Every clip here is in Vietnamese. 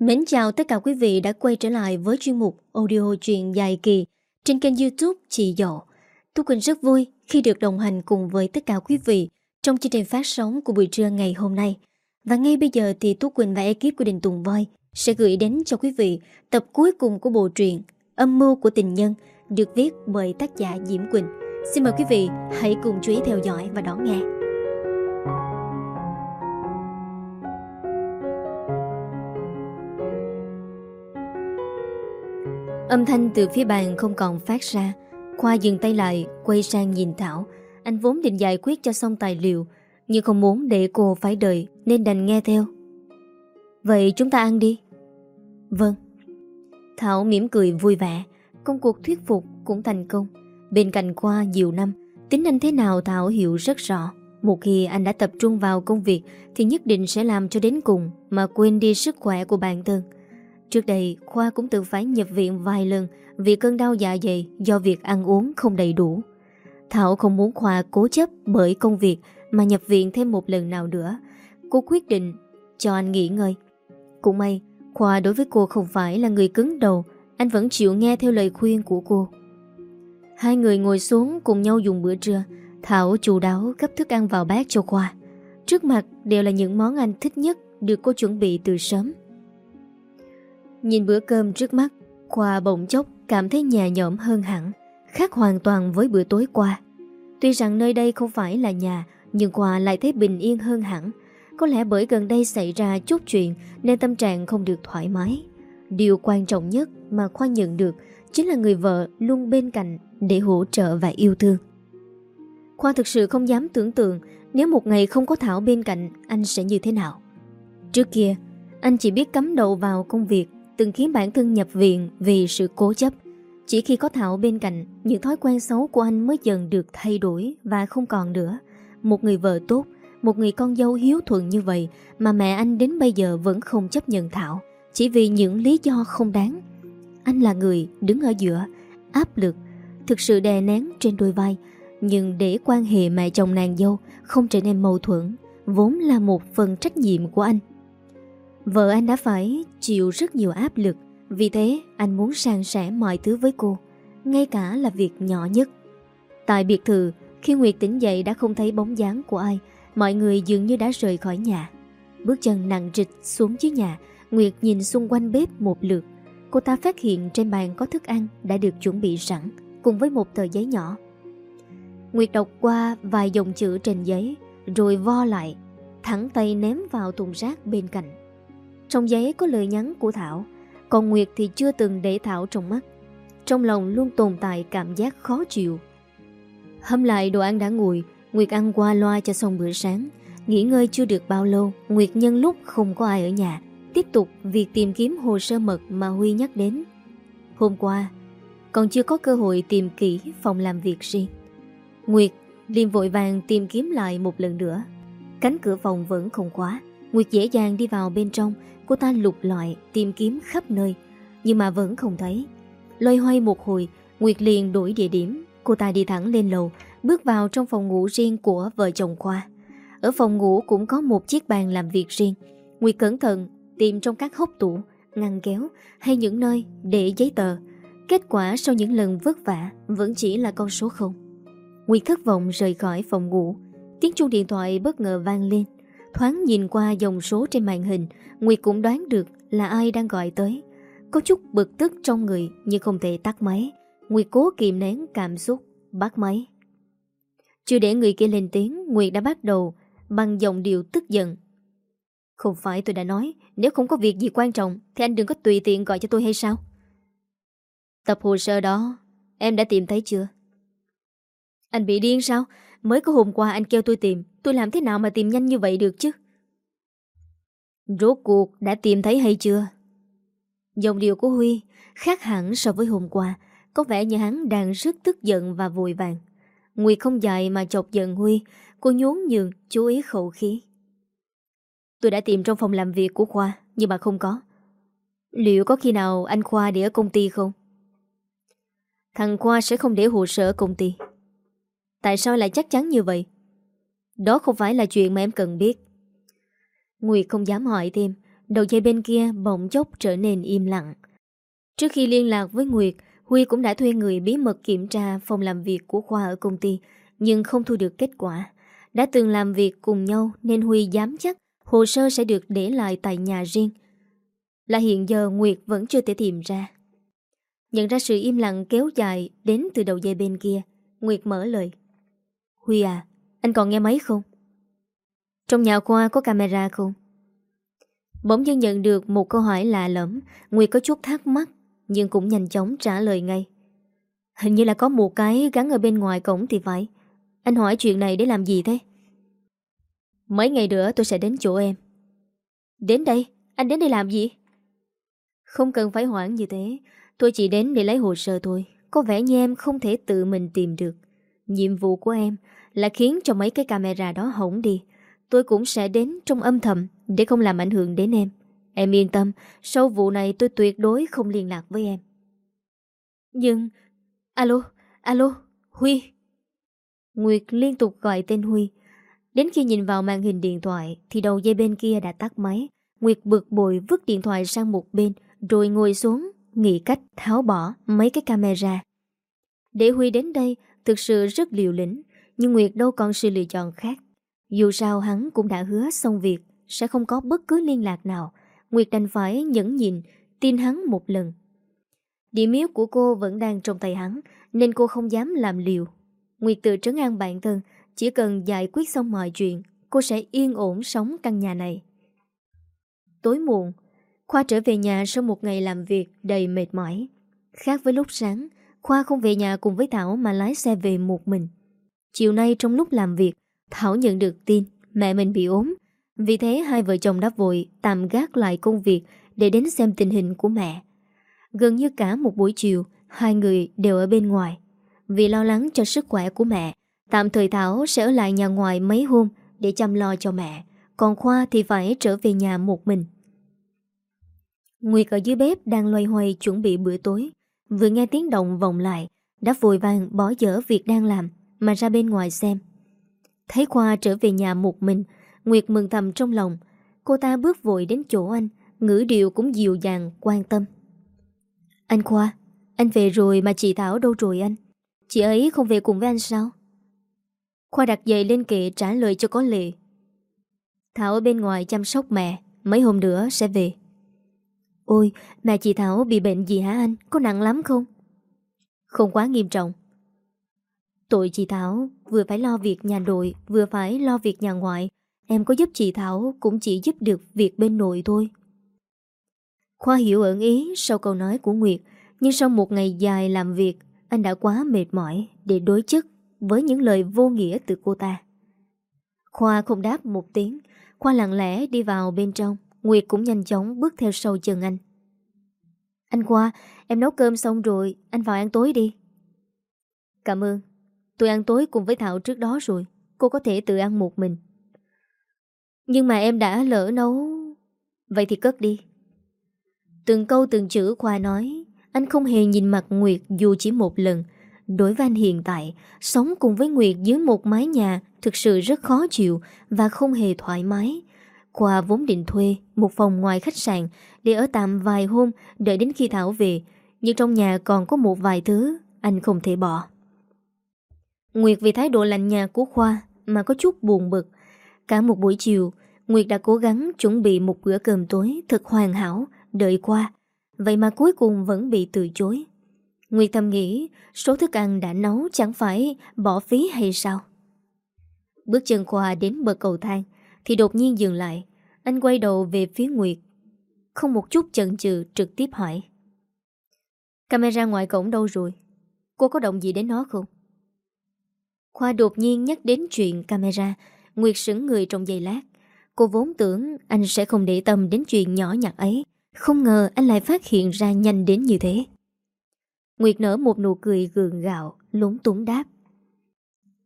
Mến chào tất cả quý vị đã quay trở lại với chuyên mục audio truyện dài kỳ trên kênh youtube Chị Dậu. Thu Quỳnh rất vui khi được đồng hành cùng với tất cả quý vị trong chương trình phát sóng của buổi trưa ngày hôm nay. Và ngay bây giờ thì Tú Quỳnh và ekip của Đình Tùng Voi sẽ gửi đến cho quý vị tập cuối cùng của bộ truyện Âm mưu của tình nhân, được viết bởi tác giả Diễm Quỳnh. Xin mời quý vị hãy cùng chú ý theo dõi và đón nghe. Âm thanh từ phía bàn không còn phát ra. Khoa dừng tay lại, Quay sang nhìn Thảo. Anh vốn định giải quyết cho xong tài liệu, Nhưng không muốn để cô phải đợi, Nên đành nghe theo. Vậy chúng ta ăn đi. Vâng. Thảo mỉm cười vui vẻ. Công cuộc thuyết phục cũng thành công. Bên cạnh Khoa nhiều năm, Tính anh thế nào Thảo hiểu rất rõ. Một khi anh đã tập trung vào công việc, Thì nhất định sẽ làm cho đến cùng Mà quên đi sức khỏe của bản thân. Trước đây, Khoa cũng từng phải nhập viện vài lần vì cơn đau dạ dày do việc ăn uống không đầy đủ. Thảo không muốn Khoa cố chấp bởi công việc mà nhập viện thêm một lần nào nữa. Cô quyết định cho anh nghỉ ngơi. Cũng may, Khoa đối với cô không phải là người cứng đầu, anh vẫn chịu nghe theo lời khuyên của cô. Hai người ngồi xuống cùng nhau dùng bữa trưa, Thảo chủ đáo gấp thức ăn vào bát cho Khoa. Trước mặt đều là những món anh thích nhất được cô chuẩn bị từ sớm. Nhìn bữa cơm trước mắt, Khoa bỗng chốc cảm thấy nhà nhõm hơn hẳn, Khác hoàn toàn với bữa tối qua. Tuy rằng nơi đây không phải là nhà, Nhưng Khoa lại thấy bình yên hơn hẳn. Có lẽ bởi gần đây xảy ra chút chuyện Nên tâm trạng không được thoải mái. Điều quan trọng nhất mà Khoa nhận được Chính là người vợ luôn bên cạnh Để hỗ trợ và yêu thương. Khoa thực sự không dám tưởng tượng Nếu một ngày không có Thảo bên cạnh, Anh sẽ như thế nào. Trước kia, Anh chỉ biết cắm đầu vào công việc từng khiến bản thân nhập viện vì sự cố chấp. Chỉ khi có Thảo bên cạnh, những thói quen xấu của anh mới dần được thay đổi và không còn nữa. Một người vợ tốt, một người con dâu hiếu thuận như vậy mà mẹ anh đến bây giờ vẫn không chấp nhận Thảo, chỉ vì những lý do không đáng. Anh là người đứng ở giữa, áp lực, thực sự đè nén trên đôi vai, nhưng để quan hệ mẹ chồng nàng dâu không trở nên mâu thuẫn, vốn là một phần trách nhiệm của anh. Vợ anh đã phải chịu rất nhiều áp lực. Vì thế, anh muốn sang sẻ mọi thứ với cô, Ngay cả là việc nhỏ nhất. Tại biệt thự, Khi Nguyệt tỉnh dậy đã không thấy bóng dáng của ai, Mọi người dường như đã rời khỏi nhà. Bước chân nặng trịch xuống dưới nhà, Nguyệt nhìn xung quanh bếp một lượt. Cô ta phát hiện trên bàn có thức ăn Đã được chuẩn bị sẵn, Cùng với một tờ giấy nhỏ. Nguyệt đọc qua vài dòng chữ trên giấy, Rồi vo lại, Thẳng tay ném vào thùng rác bên cạnh trong giấy có lời nhắn của Thảo, Còn Nguyệt thì chưa từng để Thảo trong mắt. Trong lòng luôn tồn tại cảm giác khó chịu. Hâm lại đồ ăn đã nguội, Nguyệt ăn qua loa cho xong bữa sáng. Nghỉ ngơi chưa được bao lâu, Nguyệt nhân lúc không có ai ở nhà, Tiếp tục việc tìm kiếm hồ sơ mật mà Huy nhắc đến. Hôm qua, Còn chưa có cơ hội tìm kỹ phòng làm việc riêng. Nguyệt liền vội vàng tìm kiếm lại một lần nữa. Cánh cửa phòng vẫn không khóa, Nguyệt dễ dàng đi vào bên trong Cô ta lục lọi tìm kiếm khắp nơi. Nhưng mà vẫn không thấy. Loay hoay một hồi, Nguyệt liền đổi địa điểm. Cô ta đi thẳng lên lầu, Bước vào trong phòng ngủ riêng của vợ chồng Khoa. Ở phòng ngủ cũng có một chiếc bàn làm việc riêng. Nguyệt cẩn thận, tìm trong các hốc tủ, Ngăn kéo, hay những nơi để giấy tờ. Kết quả sau những lần vất vả, Vẫn chỉ là con số không. Nguyệt thất vọng rời khỏi phòng ngủ. Tiếng chuông điện thoại bất ngờ vang lên. Thoáng nhìn qua dòng số trên màn hình Nguyệt cũng đoán được là ai đang gọi tới. Có chút bực tức trong người, Nhưng không thể tắt máy. Nguyệt cố kìm nén cảm xúc, Bắt máy. Chưa để người kia lên tiếng, Nguyệt đã bắt đầu Bằng giọng điệu tức giận. Không phải tôi đã nói, Nếu không có việc gì quan trọng Thì anh đừng có tùy tiện gọi cho tôi hay sao? Tập hồ sơ đó, Em đã tìm thấy chưa? Anh bị điên sao? Mới có hôm qua anh kêu tôi tìm, Tôi làm thế nào mà tìm nhanh như vậy được chứ? Rốt cuộc đã tìm thấy hay chưa? Dòng điệu của Huy Khác hẳn so với hôm qua, Có vẻ như hắn đang rất tức giận và vội vàng. Nguyệt không dạy mà chọc giận Huy, Cô nhún nhường, chú ý khẩu khí. Tôi đã tìm trong phòng làm việc của Khoa, Nhưng mà không có. Liệu có khi nào anh Khoa để ở công ty không? Thằng Khoa sẽ không để hồ sơ ở công ty. Tại sao lại chắc chắn như vậy? Đó không phải là chuyện mà em cần biết. Nguyệt không dám hỏi thêm Đầu dây bên kia bỗng chốc trở nên im lặng. Trước khi liên lạc với Nguyệt, Huy cũng đã thuê người bí mật kiểm tra phòng làm việc của Khoa ở công ty, nhưng không thu được kết quả. Đã từng làm việc cùng nhau nên Huy dám chắc hồ sơ sẽ được để lại tại nhà riêng. Là hiện giờ Nguyệt vẫn chưa thể tìm ra. Nhận ra sự im lặng kéo dài đến từ đầu dây bên kia, Nguyệt mở lời. Huy à, anh còn nghe máy không? Trong nhà Khoa có camera không? Bỗng dưng nhận được một câu hỏi lạ lẫm Nguyệt có chút thắc mắc, Nhưng cũng nhanh chóng trả lời ngay Hình như là có một cái gắn ở bên ngoài cổng thì phải Anh hỏi chuyện này để làm gì thế? Mấy ngày nữa tôi sẽ đến chỗ em Đến đây? Anh đến đây làm gì? Không cần phải hoãn như thế Tôi chỉ đến để lấy hồ sơ thôi Có vẻ như em không thể tự mình tìm được Nhiệm vụ của em là khiến cho mấy cái camera đó hỏng đi Tôi cũng sẽ đến trong âm thầm Để không làm ảnh hưởng đến em. Em yên tâm Sau vụ này tôi tuyệt đối không liên lạc với em. Nhưng Alo, alo, Huy. Nguyệt liên tục gọi tên Huy. Đến khi nhìn vào màn hình điện thoại Thì đầu dây bên kia đã tắt máy. Nguyệt bực bội vứt điện thoại sang một bên Rồi ngồi xuống Nghĩ cách tháo bỏ mấy cái camera. Để Huy đến đây Thực sự rất liều lĩnh Nhưng Nguyệt đâu còn sự lựa chọn khác dù sao hắn cũng đã hứa xong việc, Sẽ không có bất cứ liên lạc nào. Nguyệt đành phải nhẫn nhịn, Tin hắn một lần. Địa miếu của cô vẫn đang trong tay hắn, Nên cô không dám làm liều. Nguyệt tự trấn an bản thân, Chỉ cần giải quyết xong mọi chuyện, Cô sẽ yên ổn sống căn nhà này. Tối muộn, Khoa trở về nhà sau một ngày làm việc đầy mệt mỏi. Khác với lúc sáng, Khoa không về nhà cùng với Thảo mà lái xe về một mình. Chiều nay trong lúc làm việc Thảo nhận được tin mẹ mình bị ốm. Vì thế hai vợ chồng đã vội tạm gác lại công việc để đến xem tình hình của mẹ. Gần như cả một buổi chiều, hai người đều ở bên ngoài. Vì lo lắng cho sức khỏe của mẹ, tạm thời Thảo sẽ ở lại nhà ngoài mấy hôm để chăm lo cho mẹ. Còn Khoa thì phải trở về nhà một mình. Nguyệt ở dưới bếp đang loay hoay chuẩn bị bữa tối. Vừa nghe tiếng động vọng lại, đã vội vàng bỏ dở việc đang làm mà ra bên ngoài xem. Thấy Khoa trở về nhà một mình Nguyệt mừng thầm trong lòng. Cô ta bước vội đến chỗ anh Ngữ điệu cũng dịu dàng, quan tâm. Anh Khoa Anh về rồi mà chị Thảo đâu rồi anh? Chị ấy không về cùng với anh sao? Khoa đặt giày lên kệ trả lời cho có lệ. Thảo ở bên ngoài chăm sóc mẹ Mấy hôm nữa sẽ về. Ôi mẹ chị Thảo bị bệnh gì hả anh? Có nặng lắm không? Không quá nghiêm trọng. Tội chị Thảo vừa phải lo việc nhà nội, Vừa phải lo việc nhà ngoại. Em có giúp chị Thảo, cũng chỉ giúp được việc bên nội thôi. Khoa hiểu ẩn ý sau câu nói của Nguyệt, Nhưng sau một ngày dài làm việc, Anh đã quá mệt mỏi để đối chất Với những lời vô nghĩa từ cô ta. Khoa không đáp một tiếng, Khoa lặng lẽ đi vào bên trong. Nguyệt cũng nhanh chóng bước theo sau chân anh. Anh Khoa, Em nấu cơm xong rồi, Anh vào ăn tối đi. Cảm ơn. Tôi ăn tối cùng với Thảo trước đó rồi. Cô có thể tự ăn một mình. Nhưng mà em đã lỡ nấu. Vậy thì cất đi. Từng câu từng chữ Khoa nói, Anh không hề nhìn mặt Nguyệt dù chỉ một lần. Đối với anh hiện tại, Sống cùng với Nguyệt dưới một mái nhà Thực sự rất khó chịu Và không hề thoải mái. Khoa vốn định thuê một phòng ngoài khách sạn Để ở tạm vài hôm Đợi đến khi Thảo về, Nhưng trong nhà còn có một vài thứ Anh không thể bỏ. Nguyệt vì thái độ lạnh nhạt của Khoa mà có chút buồn bực. Cả một buổi chiều, Nguyệt đã cố gắng chuẩn bị một bữa cơm tối thật hoàn hảo, đợi qua. Vậy mà cuối cùng vẫn bị từ chối. Nguyệt thầm nghĩ số thức ăn đã nấu chẳng phải bỏ phí hay sao? Bước chân Khoa đến bờ cầu thang thì đột nhiên dừng lại. Anh quay đầu về phía Nguyệt. Không một chút chần chừ trực tiếp hỏi. Camera ngoài cổng đâu rồi? Cô có động gì đến nó không? Khoa đột nhiên nhắc đến chuyện camera, Nguyệt sững người trong giây lát. Cô vốn tưởng anh sẽ không để tâm đến chuyện nhỏ nhặt ấy. Không ngờ anh lại phát hiện ra nhanh đến như thế. Nguyệt nở một nụ cười gượng gạo, Lúng túng đáp.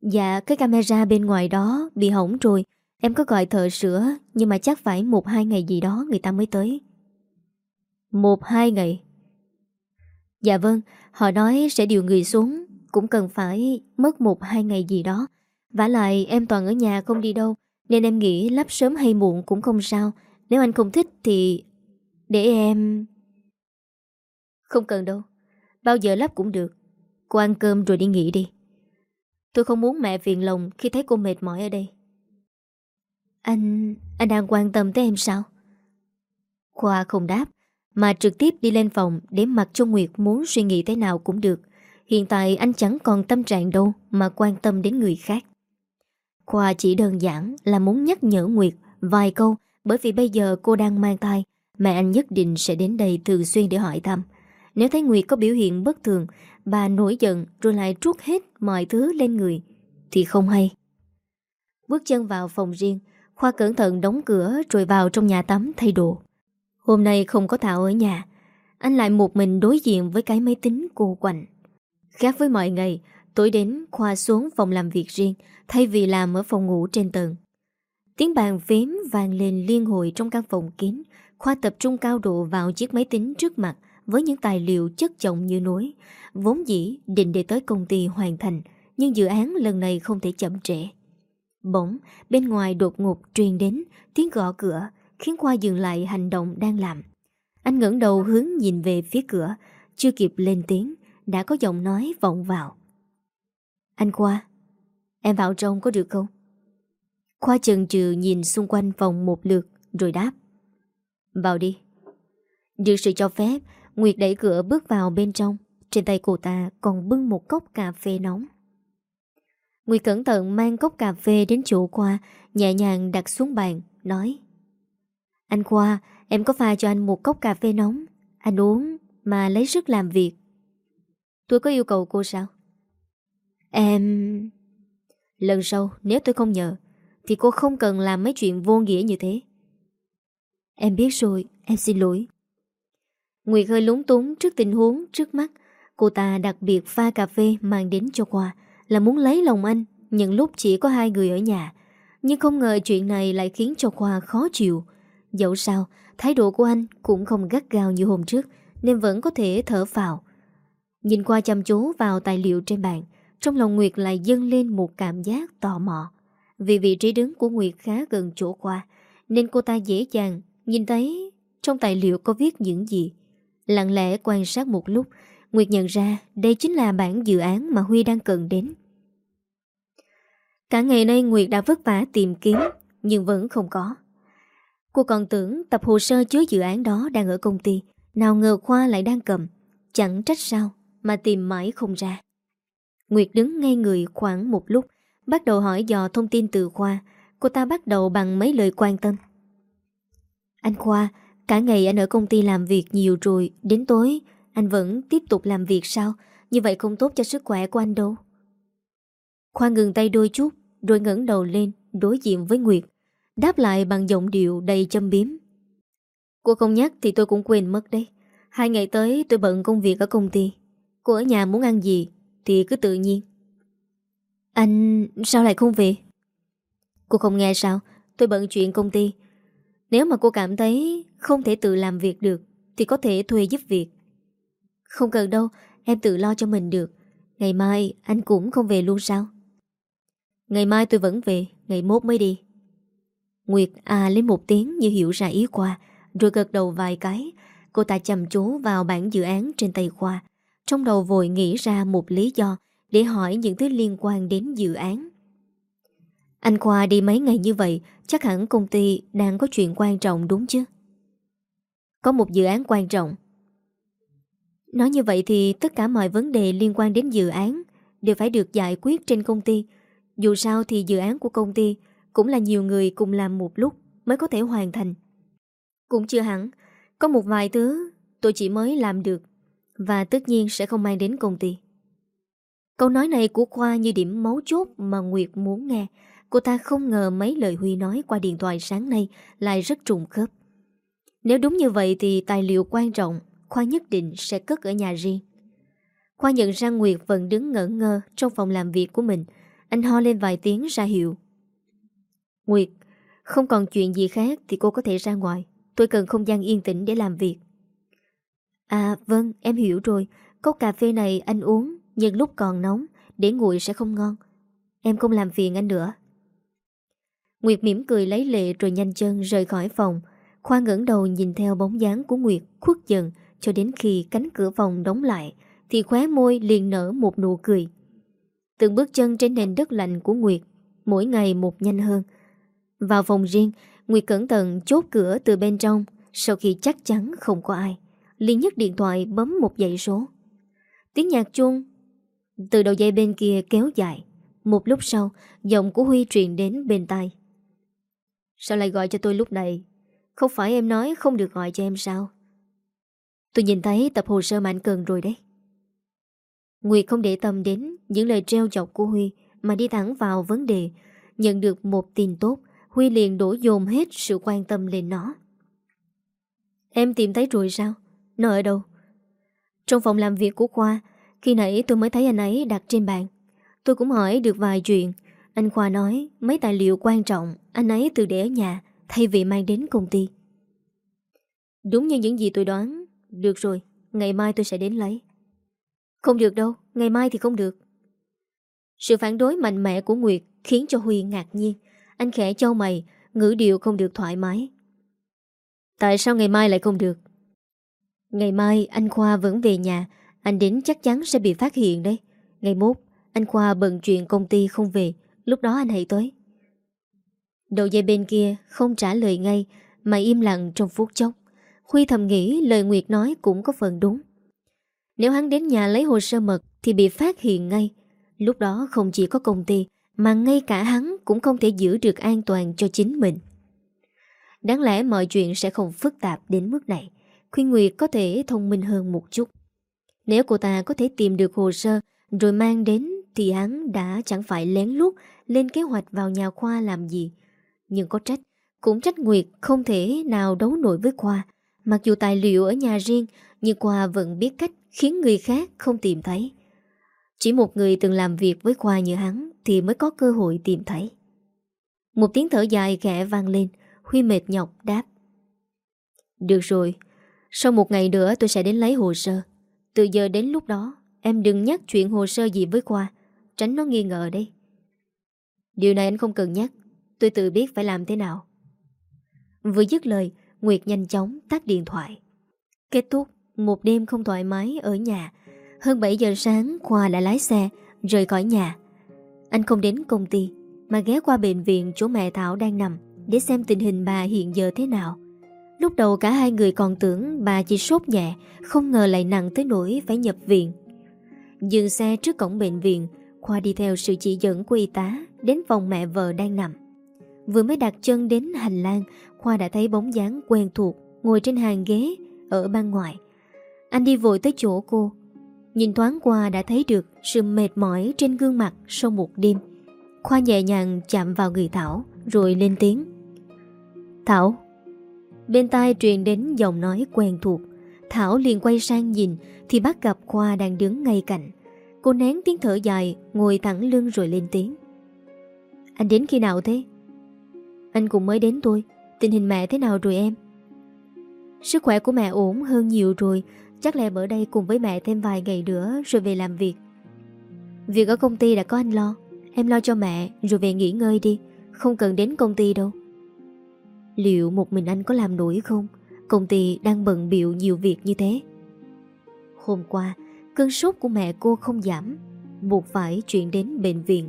Dạ cái camera bên ngoài đó Bị hỏng rồi. Em có gọi thợ sửa, Nhưng mà chắc phải một hai ngày gì đó người ta mới tới. Một hai ngày? Dạ vâng Họ nói sẽ điều người xuống cũng cần phải mất một hai ngày gì đó. vả lại em toàn ở nhà không đi đâu, nên em nghĩ lắp sớm hay muộn cũng không sao, Nếu anh không thích thì Để em Không cần đâu. Bao giờ lắp cũng được. Cô ăn cơm rồi đi nghỉ đi. Tôi không muốn mẹ phiền lòng khi thấy cô mệt mỏi ở đây. Anh... anh đang quan tâm tới em sao? Khoa không đáp Mà trực tiếp đi lên phòng Để mặc cho Nguyệt muốn suy nghĩ thế nào cũng được. Hiện tại anh chẳng còn tâm trạng đâu Mà quan tâm đến người khác. Khoa chỉ đơn giản là muốn nhắc nhở Nguyệt Vài câu Bởi vì bây giờ cô đang mang thai, Mẹ anh nhất định sẽ đến đây thường xuyên để hỏi thăm. Nếu thấy Nguyệt có biểu hiện bất thường, Bà nổi giận rồi lại trút hết mọi thứ lên người, Thì không hay. Bước chân vào phòng riêng, Khoa cẩn thận đóng cửa rồi vào trong nhà tắm thay đồ. Hôm nay không có Thảo ở nhà, Anh lại một mình đối diện với cái máy tính cô quạnh. Khác với mọi ngày, Tối đến Khoa xuống phòng làm việc riêng, Thay vì làm ở phòng ngủ trên tầng. Tiếng bàn phím vang lên liên hồi trong căn phòng kín, Khoa tập trung cao độ vào chiếc máy tính trước mặt Với những tài liệu chất chồng như núi, Vốn dĩ định để tới công ty hoàn thành, Nhưng dự án lần này không thể chậm trễ. Bỗng, bên ngoài đột ngột truyền đến Tiếng gõ cửa, Khiến Khoa dừng lại hành động đang làm. Anh ngẩng đầu hướng nhìn về phía cửa, Chưa kịp lên tiếng đã có giọng nói vọng vào. Anh Khoa, Em vào trong có được không? Khoa chần chừ nhìn xung quanh phòng một lượt, Rồi đáp. Vào đi. Được sự cho phép, Nguyệt đẩy cửa bước vào bên trong. Trên tay cô ta còn bưng một cốc cà phê nóng. Nguyệt cẩn thận mang cốc cà phê đến chỗ Khoa, Nhẹ nhàng đặt xuống bàn, Nói. Anh Khoa, Em có pha cho anh một cốc cà phê nóng. Anh uống mà lấy sức làm việc. Tôi có yêu cầu cô sao? Em... Lần sau, nếu tôi không nhờ, Thì cô không cần làm mấy chuyện vô nghĩa như thế. Em biết rồi, Em xin lỗi. Nguyệt hơi lúng túng trước tình huống trước mắt. Cô ta đặc biệt pha cà phê mang đến cho Khoa Là muốn lấy lòng anh Những lúc chỉ có hai người ở nhà. Nhưng không ngờ chuyện này lại khiến cho Khoa khó chịu. Dẫu sao, Thái độ của anh cũng không gắt gao như hôm trước, Nên vẫn có thể thở vào Nhìn qua chăm chú vào tài liệu trên bàn trong lòng Nguyệt lại dâng lên một cảm giác tò mò. Vì vị trí đứng của Nguyệt khá gần chỗ qua, nên cô ta dễ dàng nhìn thấy trong tài liệu có viết những gì. Lặng lẽ quan sát một lúc, Nguyệt nhận ra đây chính là bản dự án mà Huy đang cần đến. Cả ngày nay Nguyệt đã vất vả tìm kiếm, nhưng vẫn không có. Cô còn tưởng tập hồ sơ chứa dự án đó đang ở công ty, nào ngờ Khoa lại đang cầm. Chẳng trách sao mà tìm mãi không ra. Nguyệt đứng ngay người khoảng một lúc, Bắt đầu hỏi dò thông tin từ Khoa. Cô ta bắt đầu bằng mấy lời quan tâm. Anh Khoa, Cả ngày anh ở công ty làm việc nhiều rồi, Đến tối Anh vẫn tiếp tục làm việc sao? Như vậy không tốt cho sức khỏe của anh đâu. Khoa ngừng tay đôi chút, Rồi ngẩng đầu lên, Đối diện với Nguyệt, Đáp lại bằng giọng điệu đầy châm biếm. Cô không nhắc thì tôi cũng quên mất đấy. Hai ngày tới tôi bận công việc ở công ty. Cô ở nhà muốn ăn gì thì cứ tự nhiên. Anh sao lại không về? Cô không nghe sao? Tôi bận chuyện công ty. Nếu mà cô cảm thấy không thể tự làm việc được Thì có thể thuê giúp việc. Không cần đâu, Em tự lo cho mình được. Ngày mai anh cũng không về luôn sao? Ngày mai tôi vẫn về, Ngày mốt mới đi. Nguyệt à lên một tiếng như hiểu ra ý qua, Rồi gật đầu vài cái. Cô ta chầm chú vào bản dự án trên tay Khoa trong đầu vội nghĩ ra một lý do để hỏi những thứ liên quan đến dự án. Anh Khoa đi mấy ngày như vậy, chắc hẳn công ty đang có chuyện quan trọng đúng chứ? Có một dự án quan trọng. Nói như vậy thì tất cả mọi vấn đề liên quan đến dự án đều phải được giải quyết trên công ty. Dù sao thì dự án của công ty cũng là nhiều người cùng làm một lúc mới có thể hoàn thành. Cũng chưa hẳn, có một vài thứ tôi chỉ mới làm được và tất nhiên sẽ không mang đến công ty. Câu nói này của Khoa như điểm máu chốt mà Nguyệt muốn nghe. Cô ta không ngờ mấy lời Huy nói qua điện thoại sáng nay lại rất trùng khớp. Nếu đúng như vậy thì tài liệu quan trọng Khoa nhất định sẽ cất ở nhà riêng. Khoa nhận ra Nguyệt vẫn đứng ngỡ ngơ trong phòng làm việc của mình. Anh ho lên vài tiếng ra hiệu. Nguyệt, không còn chuyện gì khác thì cô có thể ra ngoài. Tôi cần không gian yên tĩnh để làm việc. À vâng em hiểu rồi Cốc cà phê này anh uống Nhưng lúc còn nóng Để nguội sẽ không ngon Em không làm phiền anh nữa Nguyệt mỉm cười lấy lệ rồi nhanh chân rời khỏi phòng Khoa ngẩng đầu nhìn theo bóng dáng của Nguyệt khuất dần cho đến khi cánh cửa phòng đóng lại thì khóe môi liền nở một nụ cười. Từng bước chân trên nền đất lạnh của Nguyệt mỗi ngày một nhanh hơn. Vào phòng riêng, Nguyệt cẩn thận chốt cửa từ bên trong sau khi chắc chắn không có ai liền nhấc điện thoại bấm một dãy số. Tiếng nhạc chuông từ đầu dây bên kia kéo dài. Một lúc sau, giọng của Huy truyền đến bên tai. Sao lại gọi cho tôi lúc này? Không phải em nói không được gọi cho em sao? Tôi nhìn thấy tập hồ sơ mạnh cần rồi đấy. Nguyệt không để tâm đến những lời treo chọc của Huy mà đi thẳng vào vấn đề. Nhận được một tin tốt, Huy liền đổ dồn hết sự quan tâm lên nó. Em tìm thấy rồi sao? Nó ở đâu? Trong phòng làm việc của Khoa, khi nãy tôi mới thấy anh ấy đặt trên bàn. Tôi cũng hỏi được vài chuyện. Anh Khoa nói mấy tài liệu quan trọng anh ấy từ để ở nhà thay vì mang đến công ty. Đúng như những gì tôi đoán. Được rồi, ngày mai tôi sẽ đến lấy. Không được đâu, ngày mai thì không được. Sự phản đối mạnh mẽ của Nguyệt khiến cho Huy ngạc nhiên. Anh khẽ châu mày, ngữ điệu không được thoải mái. Tại sao ngày mai lại không được? Ngày mai anh Khoa vẫn về nhà, anh đến chắc chắn sẽ bị phát hiện đấy. Ngày mốt, anh Khoa bận chuyện công ty không về, lúc đó anh hãy tới. Đầu dây bên kia không trả lời ngay mà im lặng trong phút chốc. Huy thầm nghĩ lời Nguyệt nói cũng có phần đúng. Nếu hắn đến nhà lấy hồ sơ mật thì bị phát hiện ngay. Lúc đó không chỉ có công ty mà ngay cả hắn cũng không thể giữ được an toàn cho chính mình. Đáng lẽ mọi chuyện sẽ không phức tạp đến mức này. Khuyên Nguyệt có thể thông minh hơn một chút. Nếu cô ta có thể tìm được hồ sơ rồi mang đến thì hắn đã chẳng phải lén lút lên kế hoạch vào nhà khoa làm gì. Nhưng có trách, cũng trách Nguyệt không thể nào đấu nổi với Khoa. Mặc dù tài liệu ở nhà riêng, nhưng Khoa vẫn biết cách khiến người khác không tìm thấy. Chỉ một người từng làm việc với Khoa như hắn thì mới có cơ hội tìm thấy. Một tiếng thở dài khẽ vang lên, Huy mệt nhọc đáp. Được rồi, sau một ngày nữa tôi sẽ đến lấy hồ sơ. Từ giờ đến lúc đó, em đừng nhắc chuyện hồ sơ gì với Khoa, tránh nó nghi ngờ đây. Điều này anh không cần nhắc, tôi tự biết phải làm thế nào. Vừa dứt lời, Nguyệt nhanh chóng tắt điện thoại. Kết thúc một đêm không thoải mái ở nhà. Hơn 7 giờ sáng, Khoa đã lái xe, rời khỏi nhà. Anh không đến công ty, mà ghé qua bệnh viện chỗ mẹ Thảo đang nằm để xem tình hình bà hiện giờ thế nào. Lúc đầu cả hai người còn tưởng bà chỉ sốt nhẹ, không ngờ lại nặng tới nỗi phải nhập viện. Dừng xe trước cổng bệnh viện, Khoa đi theo sự chỉ dẫn của y tá đến phòng mẹ vợ đang nằm. Vừa mới đặt chân đến hành lang, Khoa đã thấy bóng dáng quen thuộc ngồi trên hàng ghế ở ban ngoài. Anh đi vội tới chỗ cô. Nhìn thoáng qua đã thấy được sự mệt mỏi trên gương mặt sau một đêm. Khoa nhẹ nhàng chạm vào người Thảo rồi lên tiếng. Thảo. Bên tai truyền đến giọng nói quen thuộc. Thảo liền quay sang nhìn thì bắt gặp Khoa đang đứng ngay cạnh. Cô nén tiếng thở dài, ngồi thẳng lưng rồi lên tiếng. Anh đến khi nào thế? Anh cũng mới đến tôi. Tình hình mẹ thế nào rồi em? Sức khỏe của mẹ ổn hơn nhiều rồi Chắc là em ở đây cùng với mẹ thêm vài ngày nữa Rồi về làm việc Việc ở công ty đã có anh lo Em lo cho mẹ rồi về nghỉ ngơi đi Không cần đến công ty đâu Liệu một mình anh có làm nổi không Công ty đang bận biệu nhiều việc như thế Hôm qua Cơn sốt của mẹ cô không giảm Buộc phải chuyển đến bệnh viện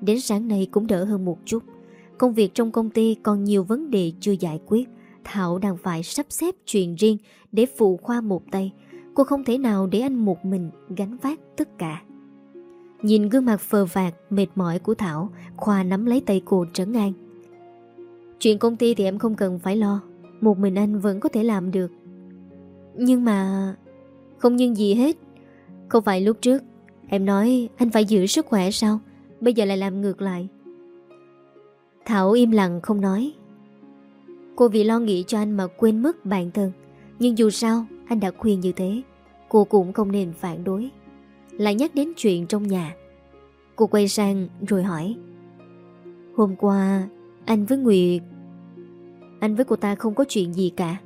Đến sáng nay cũng đỡ hơn một chút Công việc trong công ty còn nhiều vấn đề chưa giải quyết Thảo đang phải sắp xếp chuyện riêng để phụ khoa một tay. Cô không thể nào để anh một mình gánh vác tất cả. Nhìn gương mặt phờ vạt, mệt mỏi của Thảo, Khoa nắm lấy tay cô trấn an. Chuyện công ty thì em không cần phải lo. Một mình anh vẫn có thể làm được. Nhưng mà... Không nhưng gì hết. Không phải lúc trước, em nói anh phải giữ sức khỏe sao? Bây giờ lại làm ngược lại. Thảo im lặng không nói Cô vì lo nghĩ cho anh mà quên mất bản thân Nhưng dù sao anh đã khuyên như thế Cô cũng không nên phản đối Lại nhắc đến chuyện trong nhà Cô quay sang rồi hỏi Hôm qua anh với Nguyệt. Anh với cô ta không có chuyện gì cả.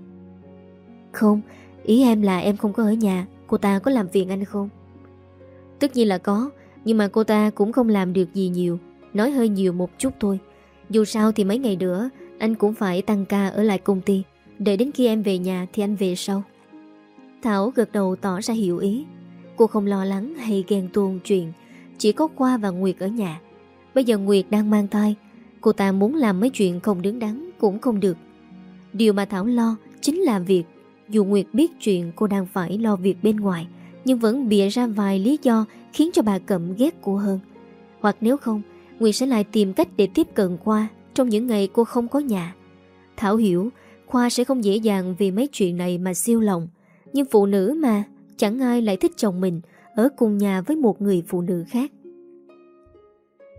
Không, Ý em là em không có ở nhà. Cô ta có làm phiền anh không? Tất nhiên là có, Nhưng mà cô ta cũng không làm được gì nhiều. Nói hơi nhiều một chút thôi. Dù sao thì mấy ngày nữa, anh cũng phải tăng ca ở lại công ty. Đợi đến khi em về nhà thì anh về sau. Thảo gật đầu tỏ ra hiểu ý. Cô không lo lắng hay ghen tuông chuyện, Chỉ có Khoa và Nguyệt ở nhà. Bây giờ Nguyệt đang mang thai Cô ta muốn làm mấy chuyện không đứng đắn Cũng không được. Điều mà Thảo lo chính là việc, Dù Nguyệt biết chuyện cô đang phải lo việc bên ngoài, Nhưng vẫn bịa ra vài lý do Khiến cho bà cậm ghét cô hơn. Hoặc nếu không, Nguyệt sẽ lại tìm cách để tiếp cận Khoa Trong những ngày cô không có nhà. Thảo hiểu, Khoa sẽ không dễ dàng vì mấy chuyện này mà siêu lòng, Nhưng phụ nữ mà, Chẳng ai lại thích chồng mình Ở cùng nhà với một người phụ nữ khác.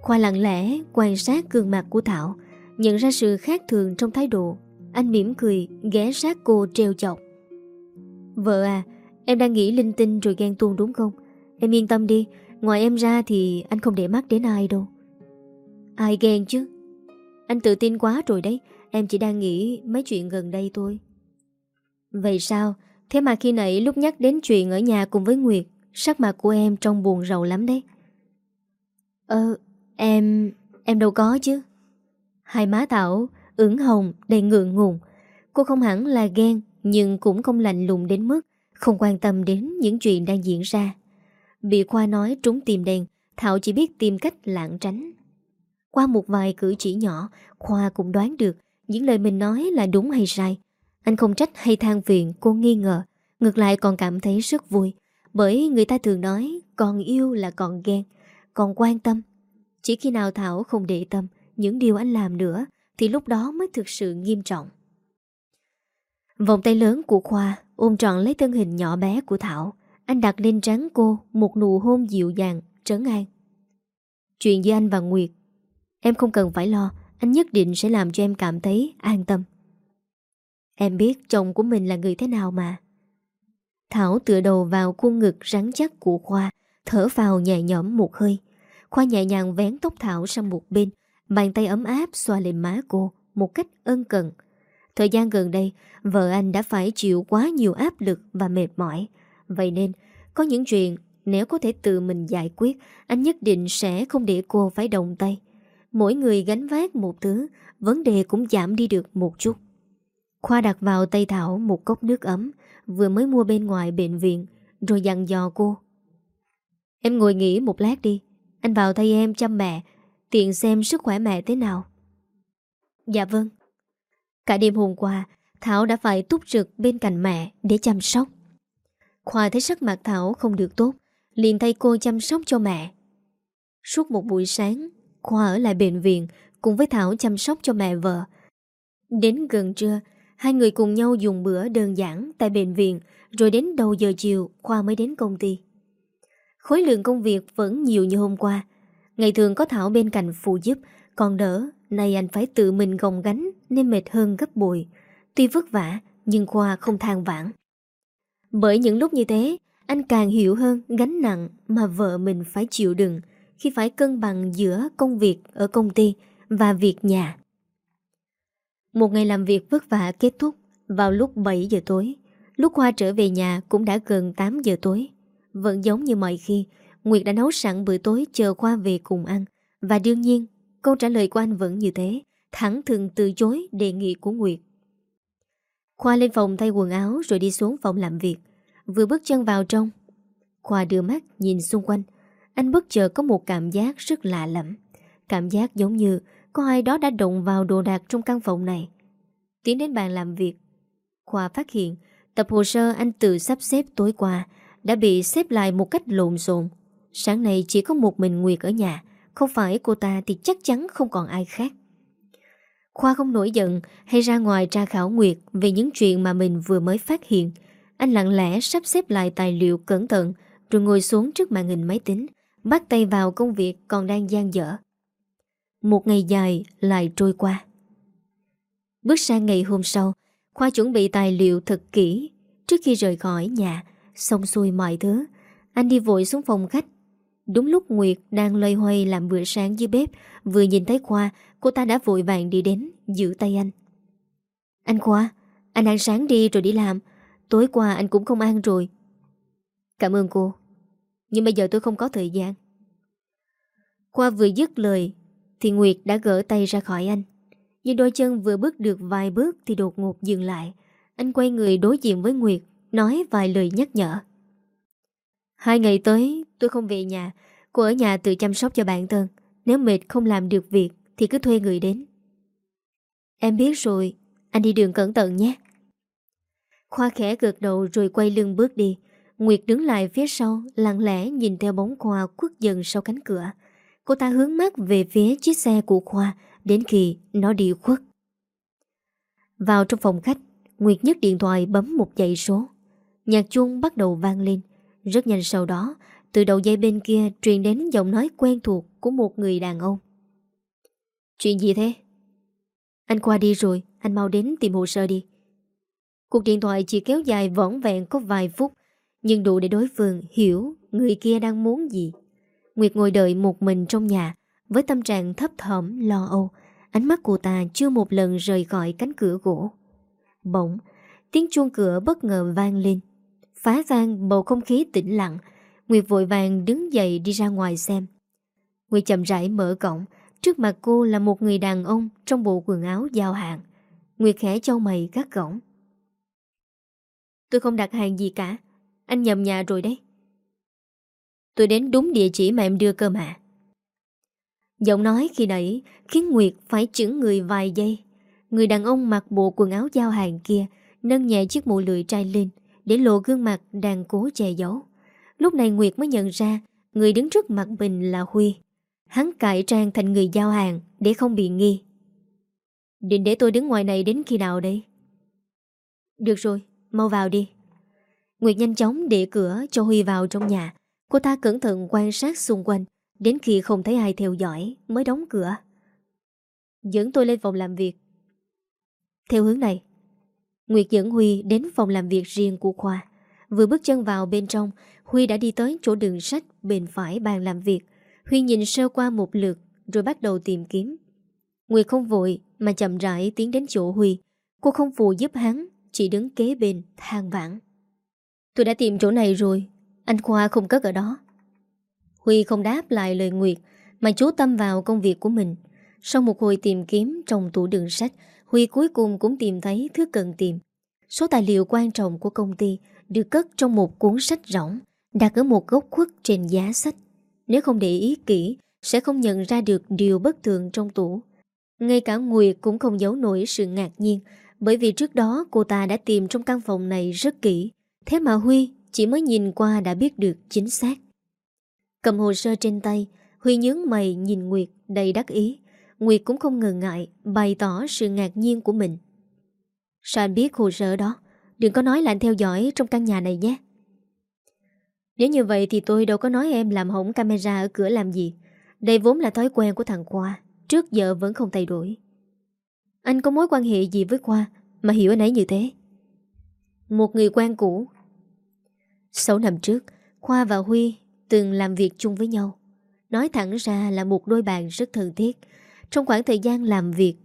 Khoa lặng lẽ quan sát gương mặt của Thảo, Nhận ra sự khác thường trong thái độ. Anh mỉm cười, ghé sát cô treo chọc. Vợ à Em đang nghĩ linh tinh rồi ghen tuông đúng không? Em yên tâm đi, Ngoài em ra thì anh không để mắt đến ai đâu. Ai ghen chứ? Anh tự tin quá rồi đấy, Em chỉ đang nghĩ mấy chuyện gần đây thôi. Vậy sao? Thế mà khi nãy lúc nhắc đến chuyện ở nhà cùng với Nguyệt, Sắc mặt của em trông buồn rầu lắm đấy. Ờ Em... em đâu có chứ. Hai má Thảo ửng hồng, đầy ngượng ngùng. Cô không hẳn là ghen, Nhưng cũng không lạnh lùng đến mức Không quan tâm đến những chuyện đang diễn ra. Bị Khoa nói trúng tìm đèn Thảo chỉ biết tìm cách lạng tránh. Qua một vài cử chỉ nhỏ, Khoa cũng đoán được Những lời mình nói là đúng hay sai. Anh không trách hay than phiền, cô nghi ngờ. Ngược lại còn cảm thấy rất vui, Bởi người ta thường nói, Còn yêu là còn ghen, Còn quan tâm chỉ khi nào Thảo không để tâm những điều anh làm nữa thì lúc đó mới thực sự nghiêm trọng. Vòng tay lớn của Khoa ôm trọn lấy thân hình nhỏ bé của Thảo. Anh đặt lên trán cô một nụ hôn dịu dàng, trấn an. Chuyện giữa anh và Nguyệt, em không cần phải lo, anh nhất định sẽ làm cho em cảm thấy an tâm. Em biết chồng của mình là người thế nào mà. Thảo tựa đầu vào khuôn ngực rắn chắc của Khoa, thở vào nhẹ nhõm một hơi. Khoa nhẹ nhàng vén tóc Thảo sang một bên, Bàn tay ấm áp xoa lên má cô Một cách ân cần. Thời gian gần đây, Vợ anh đã phải chịu quá nhiều áp lực và mệt mỏi. Vậy nên, Có những chuyện nếu có thể tự mình giải quyết, Anh nhất định sẽ không để cô phải động tay. Mỗi người gánh vác một thứ, Vấn đề cũng giảm đi được một chút. Khoa đặt vào tay Thảo một cốc nước ấm, Vừa mới mua bên ngoài bệnh viện, Rồi dặn dò cô. Em ngồi nghỉ một lát đi anh vào thay em chăm mẹ, Tiện xem sức khỏe mẹ thế nào. Dạ vâng. Cả đêm hôm qua, Thảo đã phải túc trực bên cạnh mẹ Để chăm sóc. Khoa thấy sắc mặt Thảo không được tốt, liền thay cô chăm sóc cho mẹ. Suốt một buổi sáng, Khoa ở lại bệnh viện Cùng với Thảo chăm sóc cho mẹ vợ. Đến gần trưa, Hai người cùng nhau dùng bữa đơn giản Tại bệnh viện, Rồi đến đầu giờ chiều Khoa mới đến công ty. Khối lượng công việc vẫn nhiều như hôm qua. Ngày thường có Thảo bên cạnh phụ giúp. Còn đỡ, Nay anh phải tự mình gồng gánh Nên mệt hơn gấp bội. Tuy vất vả, nhưng Khoa không than vãn. Bởi những lúc như thế, Anh càng hiểu hơn gánh nặng Mà vợ mình phải chịu đựng Khi phải cân bằng giữa công việc Ở công ty và việc nhà. Một ngày làm việc vất vả kết thúc Vào lúc 7 giờ tối. Lúc Khoa trở về nhà cũng đã gần 8 giờ tối vẫn giống như mọi khi, Nguyệt đã nấu sẵn bữa tối chờ Khoa về cùng ăn. Và đương nhiên, Câu trả lời của anh vẫn như thế, Thẳng thường từ chối đề nghị của Nguyệt. Khoa lên phòng thay quần áo Rồi đi xuống phòng làm việc. Vừa bước chân vào trong, Khoa đưa mắt nhìn xung quanh. Anh bất chợt có một cảm giác rất lạ lẫm. Cảm giác giống như Có ai đó đã động vào đồ đạc trong căn phòng này. Tiến đến bàn làm việc, Khoa phát hiện Tập hồ sơ anh tự sắp xếp tối qua đã bị xếp lại một cách lộn xộn. Sáng nay chỉ có một mình Nguyệt ở nhà, không phải cô ta thì chắc chắn không còn ai khác. Khoa không nổi giận hay ra ngoài tra khảo Nguyệt về những chuyện mà mình vừa mới phát hiện. Anh lặng lẽ sắp xếp lại tài liệu cẩn thận rồi ngồi xuống trước màn hình máy tính, bắt tay vào công việc còn đang gian dở. Một ngày dài lại trôi qua. Bước sang ngày hôm sau, Khoa chuẩn bị tài liệu thật kỹ trước khi rời khỏi nhà Xong xuôi mọi thứ. Anh đi vội xuống phòng khách. Đúng lúc Nguyệt đang loay hoay làm bữa sáng dưới bếp, Vừa nhìn thấy Khoa, Cô ta đã vội vàng đi đến, Giữ tay anh. Anh Khoa, Anh ăn sáng đi rồi đi làm. Tối qua anh cũng không ăn rồi. Cảm ơn cô. Nhưng bây giờ tôi không có thời gian. Khoa vừa dứt lời, Thì Nguyệt đã gỡ tay ra khỏi anh. Nhưng đôi chân vừa bước được vài bước Thì đột ngột dừng lại. Anh quay người đối diện với Nguyệt. Nói vài lời nhắc nhở. Hai ngày tới, tôi không về nhà. Cô ở nhà tự chăm sóc cho bản thân Nếu mệt không làm được việc, Thì cứ thuê người đến. Em biết rồi. Anh đi đường cẩn thận nhé. Khoa khẽ gật đầu rồi quay lưng bước đi. Nguyệt đứng lại phía sau, Lặng lẽ nhìn theo bóng Khoa khuất dần sau cánh cửa. Cô ta hướng mắt về phía chiếc xe của Khoa, Đến khi nó đi khuất. Vào trong phòng khách, Nguyệt nhấc điện thoại bấm một dãy số. Nhạc chuông bắt đầu vang lên. Rất nhanh sau đó, Từ đầu dây bên kia truyền đến giọng nói quen thuộc Của một người đàn ông. Chuyện gì thế? Anh qua đi rồi, Anh mau đến tìm hồ sơ đi. Cuộc điện thoại chỉ kéo dài võn vẹn có vài phút, Nhưng đủ để đối phương hiểu Người kia đang muốn gì. Nguyệt ngồi đợi một mình trong nhà, Với tâm trạng thấp thỏm, lo âu. Ánh mắt cô ta chưa một lần rời khỏi cánh cửa gỗ. Bỗng, Tiếng chuông cửa bất ngờ vang lên. Phá vang bầu không khí tĩnh lặng. Nguyệt vội vàng đứng dậy đi ra ngoài xem. Nguyệt chậm rãi mở cổng. Trước mặt cô là một người đàn ông Trong bộ quần áo giao hàng. Nguyệt khẽ châu mày gắt gỏng. Tôi không đặt hàng gì cả. Anh nhầm nhà rồi đấy. Tôi đến đúng địa chỉ mà em đưa cơ mà. Giọng nói khi nãy Khiến Nguyệt phải chững người vài giây. Người đàn ông mặc bộ quần áo giao hàng kia Nâng nhẹ chiếc mũ lưỡi trai lên. Để lộ gương mặt đang cố che giấu. Lúc này Nguyệt mới nhận ra Người đứng trước mặt mình là Huy. Hắn cải trang thành người giao hàng Để không bị nghi. Định để tôi đứng ngoài này đến khi nào đây? Được rồi, Mau vào đi. Nguyệt nhanh chóng để cửa cho Huy vào trong nhà. Cô ta cẩn thận quan sát xung quanh, Đến khi không thấy ai theo dõi Mới đóng cửa. Dẫn tôi lên phòng làm việc. Theo hướng này Nguyệt dẫn Huy đến phòng làm việc riêng của Khoa. Vừa bước chân vào bên trong, Huy đã đi tới chỗ đường sách Bên phải bàn làm việc. Huy nhìn sơ qua một lượt, Rồi bắt đầu tìm kiếm. Nguyệt không vội, mà chậm rãi tiến đến chỗ Huy. Cô không phụ giúp hắn, Chỉ đứng kế bên, than vãn. Tôi đã tìm chỗ này rồi, Anh Khoa không cất ở đó. Huy không đáp lại lời Nguyệt, Mà chú tâm vào công việc của mình. Sau một hồi tìm kiếm trong tủ đường sách Huy cuối cùng cũng tìm thấy thứ cần tìm. Số tài liệu quan trọng của công ty Được cất trong một cuốn sách rỗng, Đặt ở một góc khuất trên giá sách. Nếu không để ý kỹ, Sẽ không nhận ra được điều bất thường trong tủ. Ngay cả Nguyệt cũng không giấu nổi sự ngạc nhiên, Bởi vì trước đó cô ta đã tìm trong căn phòng này rất kỹ. Thế mà Huy chỉ mới nhìn qua đã biết được chính xác. Cầm hồ sơ trên tay, Huy nhướng mày nhìn Nguyệt đầy đắc ý. Nguyệt cũng không ngần ngại Bày tỏ sự ngạc nhiên của mình. Sao anh biết hồ sơ đó? Đừng có nói là anh theo dõi trong căn nhà này nhé. Nếu như vậy thì tôi đâu có nói em làm hỏng camera ở cửa làm gì. Đây vốn là thói quen của thằng Khoa, Trước giờ vẫn không thay đổi. Anh có mối quan hệ gì với Khoa Mà hiểu anh ấy như thế? Một người quen cũ. 6 năm trước, Khoa và Huy từng làm việc chung với nhau. Nói thẳng ra là một đôi bạn rất thân thiết trong khoảng thời gian làm việc,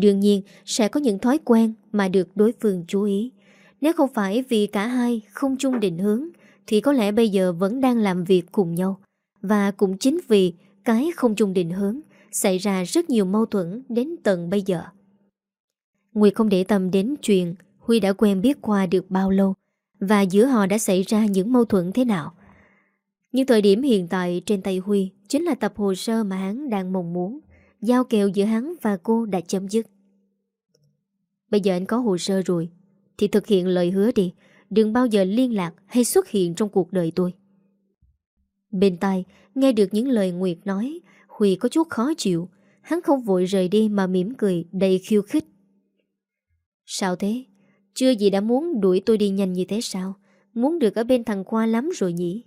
Đương nhiên sẽ có những thói quen Mà được đối phương chú ý. Nếu không phải vì cả hai không chung định hướng, Thì có lẽ bây giờ vẫn đang làm việc cùng nhau. Và cũng chính vì Cái không chung định hướng, Xảy ra rất nhiều mâu thuẫn đến tận bây giờ. Nguyệt không để tâm đến chuyện Huy đã quen biết qua được bao lâu Và giữa họ đã xảy ra những mâu thuẫn thế nào. Nhưng thời điểm hiện tại trên tay Huy Chính là tập hồ sơ mà hắn đang mong muốn. Giao kèo giữa hắn và cô đã chấm dứt Bây giờ anh có hồ sơ rồi, Thì thực hiện lời hứa đi Đừng bao giờ liên lạc hay xuất hiện trong cuộc đời tôi Bên tai, Nghe được những lời Nguyệt nói, Huy có chút khó chịu Hắn không vội rời đi mà mỉm cười, đầy khiêu khích Sao thế? Chưa gì đã muốn đuổi tôi đi nhanh như thế sao? Muốn được ở bên thằng Khoa lắm rồi nhỉ?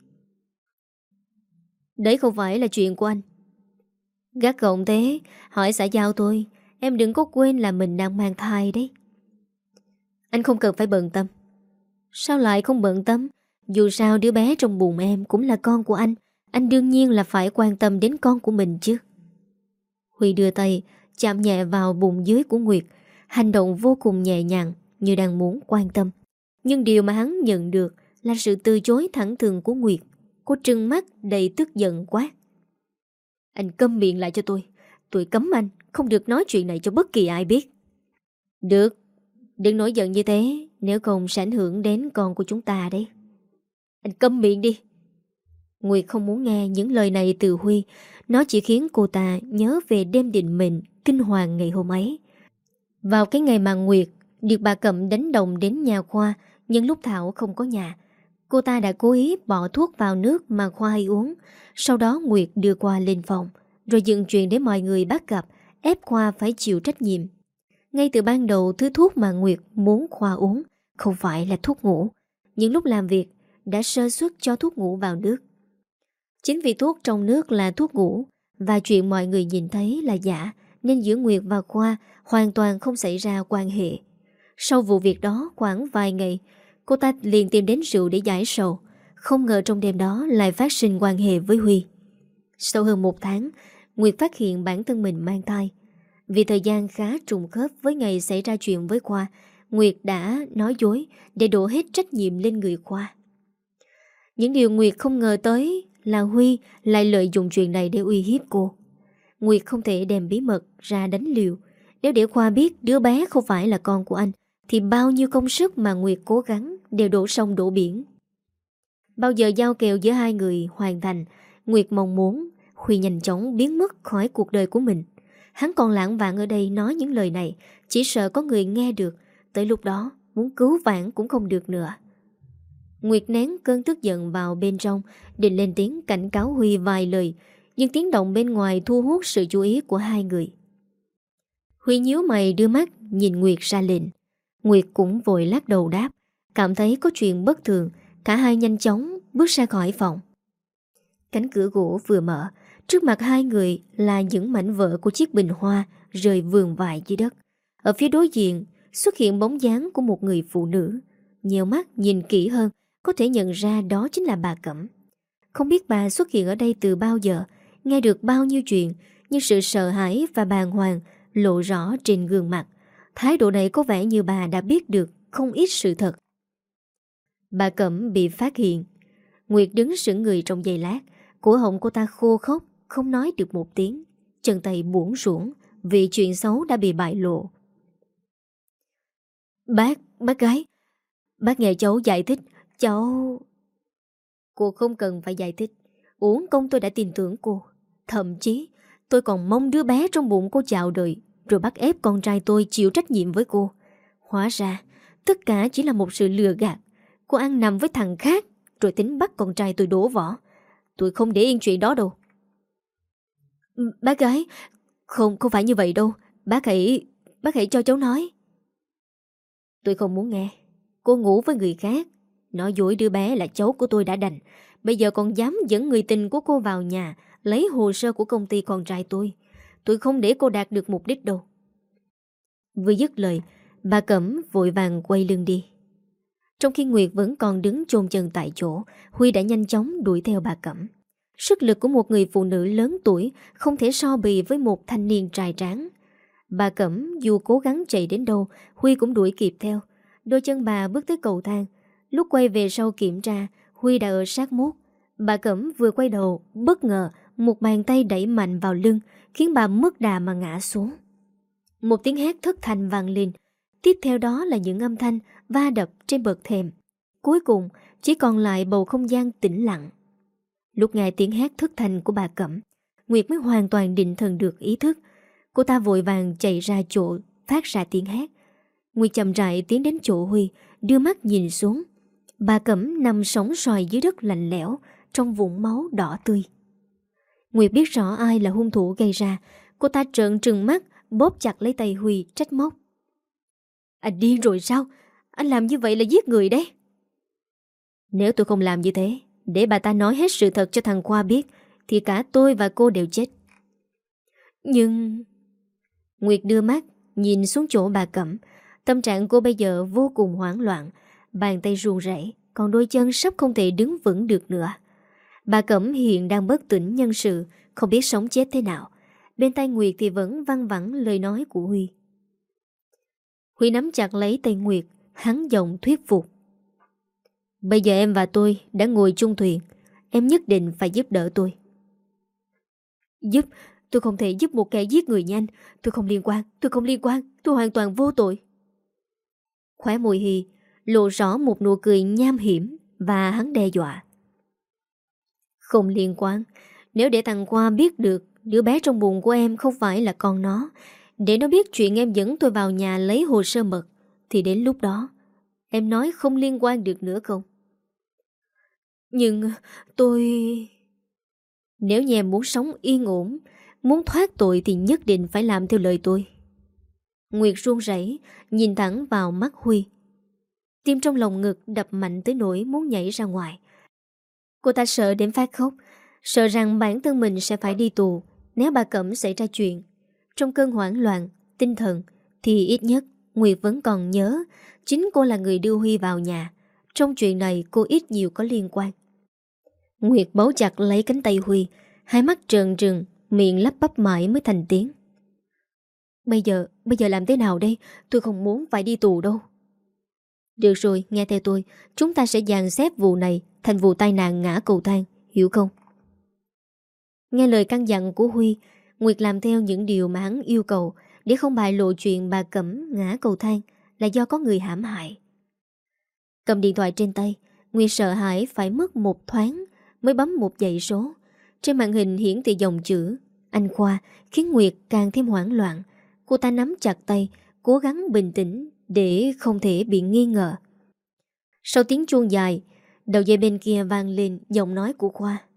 Đấy không phải là chuyện của anh Gắt gọng thế, Hỏi xã giao tôi, Em đừng có quên là mình đang mang thai đấy. Anh không cần phải bận tâm. Sao lại không bận tâm? Dù sao đứa bé trong bụng em Cũng là con của anh Anh đương nhiên là phải quan tâm đến con của mình chứ. Huy đưa tay, Chạm nhẹ vào bụng dưới của Nguyệt, Hành động vô cùng nhẹ nhàng, Như đang muốn quan tâm. Nhưng điều mà hắn nhận được Là sự từ chối thẳng thường của Nguyệt, Cô trừng mắt đầy tức giận quá. Anh câm miệng lại cho tôi. Tôi cấm anh, Không được nói chuyện này cho bất kỳ ai biết. Được, Đừng nổi giận như thế, Nếu không sẽ ảnh hưởng đến con của chúng ta đấy. Anh câm miệng đi. Nguyệt không muốn nghe những lời này từ Huy. Nó chỉ khiến cô ta nhớ về đêm định mệnh Kinh hoàng ngày hôm ấy. Vào cái ngày mà Nguyệt Được bà Cẩm đánh đồng đến nhà Khoa Nhưng lúc Thảo không có nhà Cô ta đã cố ý bỏ thuốc vào nước mà Khoa hay uống. Sau đó Nguyệt đưa qua lên phòng, Rồi dựng chuyện để mọi người bắt gặp, Ép Khoa phải chịu trách nhiệm. Ngay từ ban đầu, thứ thuốc mà Nguyệt muốn Khoa uống Không phải là thuốc ngủ. Những lúc làm việc, Đã sơ suất cho thuốc ngủ vào nước. Chính vì thuốc trong nước là thuốc ngủ Và chuyện mọi người nhìn thấy là giả, Nên giữa Nguyệt và Khoa Hoàn toàn không xảy ra quan hệ. Sau vụ việc đó, khoảng vài ngày Cô ta liền tìm đến rượu để giải sầu. Không ngờ trong đêm đó Lại phát sinh quan hệ với Huy. Sau hơn một tháng, Nguyệt phát hiện bản thân mình mang thai. Vì thời gian khá trùng khớp Với ngày xảy ra chuyện với Khoa, Nguyệt đã nói dối Để đổ hết trách nhiệm lên người Khoa. Những điều Nguyệt không ngờ tới Là Huy lại lợi dụng chuyện này Để uy hiếp cô. Nguyệt không thể đem bí mật ra đánh liều. Nếu để Khoa biết đứa bé không phải là con của anh thì bao nhiêu công sức mà Nguyệt cố gắng đều đổ sông đổ biển. Bao giờ giao kèo giữa hai người hoàn thành, Nguyệt mong muốn Huy nhanh chóng biến mất khỏi cuộc đời của mình. Hắn còn lãng vạn ở đây nói những lời này, chỉ sợ có người nghe được, tới lúc đó muốn cứu vãn cũng không được nữa. Nguyệt nén cơn tức giận vào bên trong, định lên tiếng cảnh cáo Huy vài lời, nhưng tiếng động bên ngoài thu hút sự chú ý của hai người. Huy nhíu mày đưa mắt nhìn Nguyệt ra lệnh. Nguyệt cũng vội lắc đầu đáp, Cảm thấy có chuyện bất thường, Cả hai nhanh chóng bước ra khỏi phòng. Cánh cửa gỗ vừa mở, Trước mặt hai người là những mảnh vỡ của chiếc bình hoa Rơi vườn vại dưới đất. Ở phía đối diện xuất hiện bóng dáng của một người phụ nữ Nhiều mắt nhìn kỹ hơn, Có thể nhận ra đó chính là bà Cẩm. Không biết bà xuất hiện ở đây từ bao giờ, Nghe được bao nhiêu chuyện, Nhưng sự sợ hãi và bàng hoàng Lộ rõ trên gương mặt. Thái độ này có vẻ như bà đã biết được không ít sự thật. Bà Cẩm bị phát hiện. Nguyệt đứng sững người trong giây lát. Cổ họng cô ta khô khốc, không nói được một tiếng. Chân tay buồn ruộng vì chuyện xấu đã bị bại lộ. Bác, bác gái. Bác nghe cháu giải thích. Cháu... Cô không cần phải giải thích. Uống công tôi đã tin tưởng cô. Thậm chí tôi còn mong đứa bé trong bụng cô chào đời rồi bắt ép con trai tôi chịu trách nhiệm với cô. Hóa ra Tất cả chỉ là một sự lừa gạt. Cô ăn nằm với thằng khác Rồi tính bắt con trai tôi đổ vỏ. Tôi không để yên chuyện đó đâu. Ừ, bác gái Không, không phải như vậy đâu. Bác hãy, bác hãy cho cháu nói. Tôi không muốn nghe. Cô ngủ với người khác. Nói dối đứa bé là cháu của tôi đã đành. Bây giờ còn dám dẫn người tình của cô vào nhà Lấy hồ sơ của công ty con trai tôi. Tôi không để cô đạt được mục đích đâu. Vừa dứt lời, Bà Cẩm vội vàng quay lưng đi. Trong khi Nguyệt vẫn còn đứng chôn chân tại chỗ, Huy đã nhanh chóng đuổi theo bà Cẩm. Sức lực của một người phụ nữ lớn tuổi Không thể so bì với một thanh niên trai tráng. Bà Cẩm dù cố gắng chạy đến đâu, Huy cũng đuổi kịp theo. Đôi chân bà bước tới cầu thang. Lúc quay về sau kiểm tra, Huy đã ở sát mốt. Bà Cẩm vừa quay đầu, Bất ngờ một bàn tay đẩy mạnh vào lưng, Khiến bà mất đà mà ngã xuống. Một tiếng hét thất thanh vang lên. Tiếp theo đó là những âm thanh Va đập trên bậc thềm. Cuối cùng, chỉ còn lại bầu không gian tĩnh lặng. Lúc nghe tiếng hét thất thanh của bà Cẩm, Nguyệt mới hoàn toàn định thần được ý thức. Cô ta vội vàng chạy ra chỗ Phát ra tiếng hét. Nguyệt chậm rãi tiến đến chỗ Huy, Đưa mắt nhìn xuống. Bà Cẩm nằm sóng sòi dưới đất lạnh lẽo, Trong vũng máu đỏ tươi. Nguyệt biết rõ ai là hung thủ gây ra. Cô ta trợn trừng mắt, Bóp chặt lấy tay Huy, trách móc. Anh điên rồi sao? Anh làm như vậy là giết người đấy. Nếu tôi không làm như thế, Để bà ta nói hết sự thật cho thằng Khoa biết, Thì cả tôi và cô đều chết. Nhưng Nguyệt đưa mắt, Nhìn xuống chỗ bà Cẩm. Tâm trạng cô bây giờ vô cùng hoảng loạn, Bàn tay ruồn rẩy, Còn đôi chân sắp không thể đứng vững được nữa. Bà Cẩm hiện đang bất tỉnh nhân sự, Không biết sống chết thế nào. Bên tay Nguyệt thì vẫn văng vẳng lời nói của Huy. Huy nắm chặt lấy tay Nguyệt, Hắn giọng thuyết phục. Bây giờ em và tôi đã ngồi chung thuyền, Em nhất định phải giúp đỡ tôi. Giúp? Tôi không thể giúp một kẻ giết người nhanh. Tôi không liên quan, Tôi không liên quan, Tôi hoàn toàn vô tội. Khóe mùi hì lộ rõ một nụ cười nham hiểm và hắn đe dọa. Không liên quan, nếu để thằng Khoa biết được đứa bé trong bụng của em không phải là con nó, để nó biết chuyện em dẫn tôi vào nhà lấy hồ sơ mật, thì đến lúc đó, em nói không liên quan được nữa không? Nhưng tôi... Nếu như em muốn sống yên ổn, muốn thoát tội thì nhất định phải làm theo lời tôi. Nguyệt run rẩy nhìn thẳng vào mắt Huy. Tim trong lòng ngực đập mạnh tới nỗi muốn nhảy ra ngoài. Cô ta sợ đến phát khóc, sợ rằng bản thân mình sẽ phải đi tù nếu bà Cẩm xảy ra chuyện. Trong cơn hoảng loạn, tinh thần, thì ít nhất Nguyệt vẫn còn nhớ chính cô là người đưa Huy vào nhà. Trong chuyện này cô ít nhiều có liên quan. Nguyệt bấu chặt lấy cánh tay Huy, hai mắt trợn trừng, miệng lắp bắp mãi mới thành tiếng. Bây giờ, bây giờ làm thế nào đây? Tôi không muốn phải đi tù đâu. Được rồi, nghe theo tôi, chúng ta sẽ dàn xếp vụ này thành vụ tai nạn ngã cầu thang, hiểu không? Nghe lời căn dặn của Huy, Nguyệt làm theo những điều mà hắn yêu cầu để không bại lộ chuyện bà Cẩm ngã cầu thang là do có người hãm hại. Cầm điện thoại trên tay, Nguyệt sợ hãi phải mất một thoáng mới bấm một dãy số. Trên màn hình hiển thị dòng chữ Anh Khoa khiến Nguyệt càng thêm hoảng loạn. Cô ta nắm chặt tay, cố gắng bình tĩnh để không thể bị nghi ngờ. Sau tiếng chuông dài, đầu dây bên kia vang lên giọng nói của Khoa.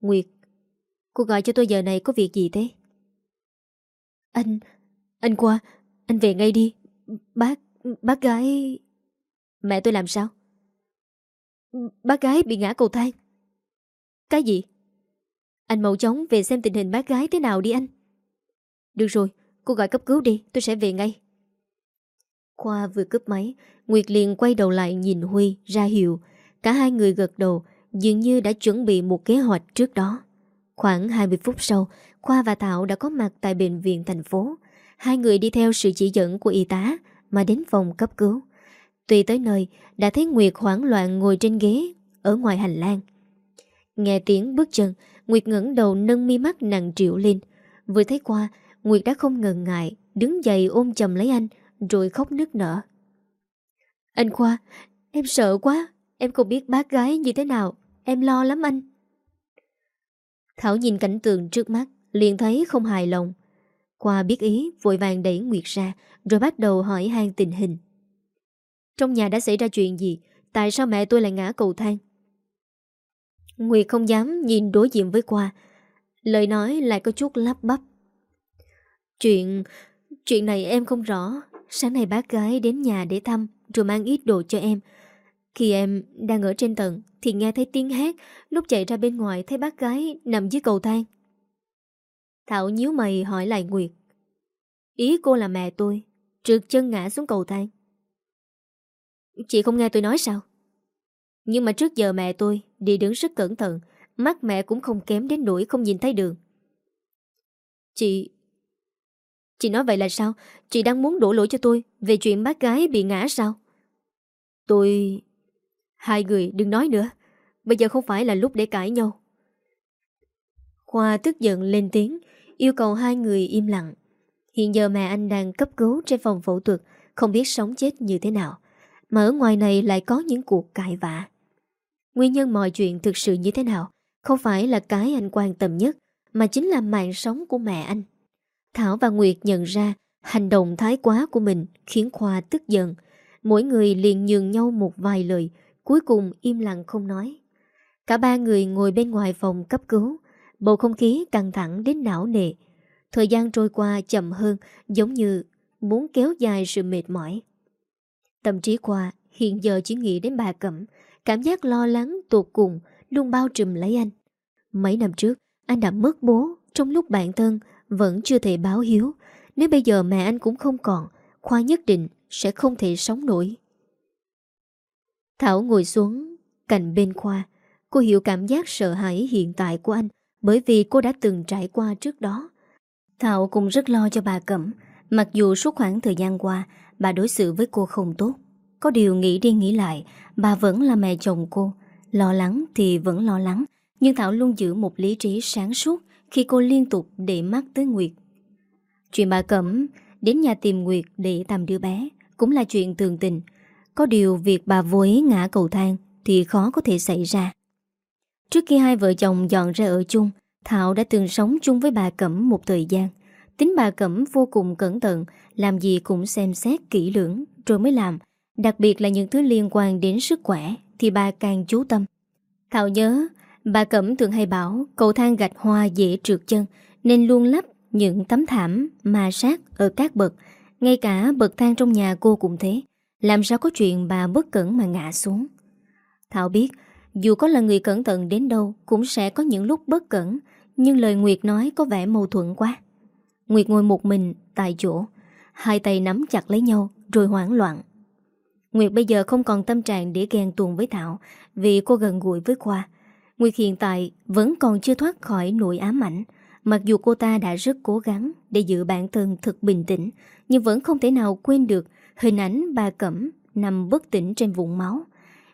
Nguyệt, cô gọi cho tôi giờ này có việc gì thế? Anh, anh Khoa, anh về ngay đi. Bác, bác gái... Mẹ tôi làm sao? Bác gái bị ngã cầu thang. Cái gì? Anh mau chóng về xem tình hình bác gái thế nào đi anh. Được rồi, cô gọi cấp cứu đi, tôi sẽ về ngay. Khoa vừa cướp máy, Nguyệt liền quay đầu lại nhìn Huy ra hiệu. Cả hai người gật đầu, dường như đã chuẩn bị một kế hoạch trước đó. Khoảng 20 phút sau, Khoa và Thảo đã có mặt tại bệnh viện thành phố. Hai người đi theo sự chỉ dẫn của y tá mà đến phòng cấp cứu. Tùy tới nơi, đã thấy Nguyệt hoảng loạn ngồi trên ghế ở ngoài hành lang. Nghe tiếng bước chân, Nguyệt ngẩng đầu nâng mi mắt nặng triệu lên. Vừa thấy qua, Nguyệt đã không ngần ngại, đứng dậy ôm chầm lấy anh, rồi khóc nức nở. Anh Khoa, em sợ quá, em không biết bác gái như thế nào, em lo lắm anh. Thảo nhìn cảnh tượng trước mắt, liền thấy không hài lòng. qua biết ý, vội vàng đẩy Nguyệt ra, rồi bắt đầu hỏi han tình hình. Trong nhà đã xảy ra chuyện gì? Tại sao mẹ tôi lại ngã cầu thang? Nguyệt không dám nhìn đối diện với qua Lời nói lại có chút lắp bắp. Chuyện... Chuyện này em không rõ. Sáng nay bác gái đến nhà để thăm rồi mang ít đồ cho em. Khi em đang ở trên tầng thì nghe thấy tiếng hét, lúc chạy ra bên ngoài thấy bác gái nằm dưới cầu thang. Thảo nhíu mày hỏi lại Nguyệt. Ý cô là mẹ tôi, trượt chân ngã xuống cầu thang. Chị không nghe tôi nói sao? Nhưng mà trước giờ mẹ tôi đi đứng rất cẩn thận, mắt mẹ cũng không kém đến nỗi không nhìn thấy đường. Chị... Chị nói vậy là sao? Chị đang muốn đổ lỗi cho tôi về chuyện bác gái bị ngã sao? Tôi... Hai người đừng nói nữa. Bây giờ không phải là lúc để cãi nhau. Khoa tức giận lên tiếng, yêu cầu hai người im lặng. Hiện giờ mẹ anh đang cấp cứu trên phòng phẫu thuật, không biết sống chết như thế nào. Mà ở ngoài này lại có những cuộc cãi vã. Nguyên nhân mọi chuyện thực sự như thế nào Không phải là cái anh quan tâm nhất Mà chính là mạng sống của mẹ anh Thảo và Nguyệt nhận ra Hành động thái quá của mình Khiến Khoa tức giận Mỗi người liền nhường nhau một vài lời Cuối cùng im lặng không nói Cả ba người ngồi bên ngoài phòng cấp cứu Bầu không khí căng thẳng đến não nề Thời gian trôi qua chậm hơn Giống như muốn kéo dài sự mệt mỏi Tâm trí Khoa hiện giờ chỉ nghĩ đến bà Cẩm Cảm giác lo lắng tột cùng luôn bao trùm lấy anh. Mấy năm trước, anh đã mất bố trong lúc bản thân vẫn chưa thể báo hiếu. Nếu bây giờ mẹ anh cũng không còn, Khoa nhất định sẽ không thể sống nổi. Thảo ngồi xuống cạnh bên Khoa. Cô hiểu cảm giác sợ hãi hiện tại của anh bởi vì cô đã từng trải qua trước đó. Thảo cũng rất lo cho bà Cẩm, mặc dù suốt khoảng thời gian qua bà đối xử với cô không tốt. Có điều nghĩ đi nghĩ lại Bà vẫn là mẹ chồng cô Lo lắng thì vẫn lo lắng Nhưng Thảo luôn giữ một lý trí sáng suốt Khi cô liên tục để mắt tới Nguyệt Chuyện bà Cẩm Đến nhà tìm Nguyệt để tầm đứa bé Cũng là chuyện thường tình có điều việc bà vô ý ngã cầu thang Thì khó có thể xảy ra. Trước khi hai vợ chồng dọn ra ở chung, Thảo đã từng sống chung với bà Cẩm một thời gian. Tính bà Cẩm vô cùng cẩn thận, Làm gì cũng xem xét kỹ lưỡng, Rồi mới làm. Đặc biệt là những thứ liên quan đến sức khỏe Thì bà càng chú tâm. Thảo nhớ, Bà Cẩm thường hay bảo cầu thang gạch hoa dễ trượt chân, Nên luôn lắp những tấm thảm ma sát ở các bậc. Ngay cả bậc thang trong nhà cô cũng thế. Làm sao có chuyện bà bất cẩn mà ngã xuống? Thảo biết, Dù có là người cẩn thận đến đâu, Cũng sẽ có những lúc bất cẩn, Nhưng lời Nguyệt nói có vẻ mâu thuẫn quá. Nguyệt ngồi một mình tại chỗ, Hai tay nắm chặt lấy nhau, Rồi hoảng loạn. Nguyệt bây giờ không còn tâm trạng để ghen tuồng với Thảo, Vì cô gần gũi với Khoa. Nguyệt hiện tại vẫn còn chưa thoát khỏi nỗi ám ảnh. Mặc dù cô ta đã rất cố gắng Để giữ bản thân thật bình tĩnh, Nhưng vẫn không thể nào quên được Hình ảnh bà Cẩm nằm bất tỉnh trên vùng máu.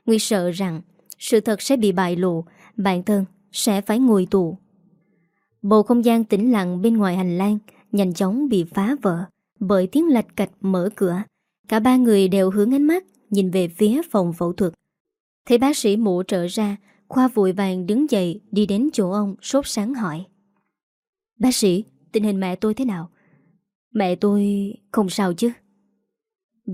Nguy sợ rằng Sự thật sẽ bị bại lộ Bản thân sẽ phải ngồi tù. Bầu không gian tĩnh lặng bên ngoài hành lang Nhanh chóng bị phá vỡ Bởi tiếng lạch cạch mở cửa. Cả ba người đều hướng ánh mắt Nhìn về phía phòng phẫu thuật. Thấy bác sĩ mụ trở ra Khoa vội vàng đứng dậy đi đến chỗ ông sốt sáng hỏi. Bác sĩ, tình hình mẹ tôi thế nào? Mẹ tôi không sao chứ?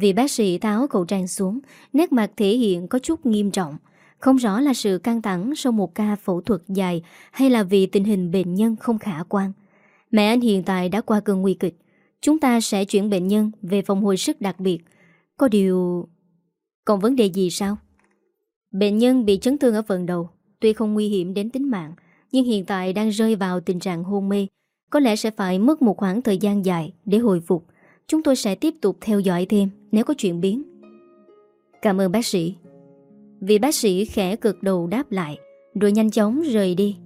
Vì bác sĩ tháo khẩu trang xuống, Nét mặt thể hiện có chút nghiêm trọng. Không rõ là sự căng thẳng sau một ca phẫu thuật dài Hay là vì tình hình bệnh nhân không khả quan. Mẹ anh hiện tại đã qua cơn nguy kịch. Chúng ta sẽ chuyển bệnh nhân về phòng hồi sức đặc biệt. Có điều... Còn vấn đề gì sao? Bệnh nhân bị chấn thương ở phần đầu, Tuy không nguy hiểm đến tính mạng, Nhưng hiện tại đang rơi vào tình trạng hôn mê. Có lẽ sẽ phải mất một khoảng thời gian dài Để hồi phục. Chúng tôi sẽ tiếp tục theo dõi thêm. Nếu có chuyện biến. Cảm ơn bác sĩ. Vì bác sĩ khẽ cực đầu đáp lại, Rồi nhanh chóng rời đi.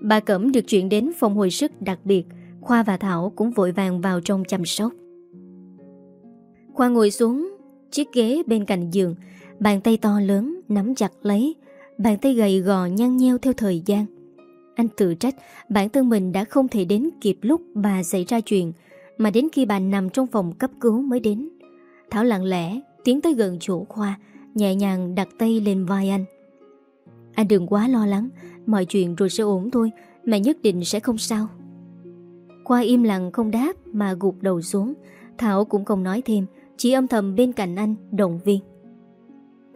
Bà Cẩm được chuyển đến phòng hồi sức đặc biệt, Khoa và Thảo cũng vội vàng vào trong chăm sóc. Khoa ngồi xuống, Chiếc ghế bên cạnh giường, Bàn tay to lớn nắm chặt lấy, Bàn tay gầy gò nhăn nheo theo thời gian. Anh tự trách Bản thân mình đã không thể đến kịp lúc bà xảy ra chuyện, Mà đến khi bà nằm trong phòng cấp cứu mới đến. Thảo lặng lẽ Tiến tới gần chỗ Khoa, Nhẹ nhàng đặt tay lên vai anh. Anh đừng quá lo lắng, Mọi chuyện rồi sẽ ổn thôi, Mẹ nhất định sẽ không sao. Khoa im lặng không đáp Mà gục đầu xuống. Thảo cũng không nói thêm, Chỉ âm thầm bên cạnh anh động viên.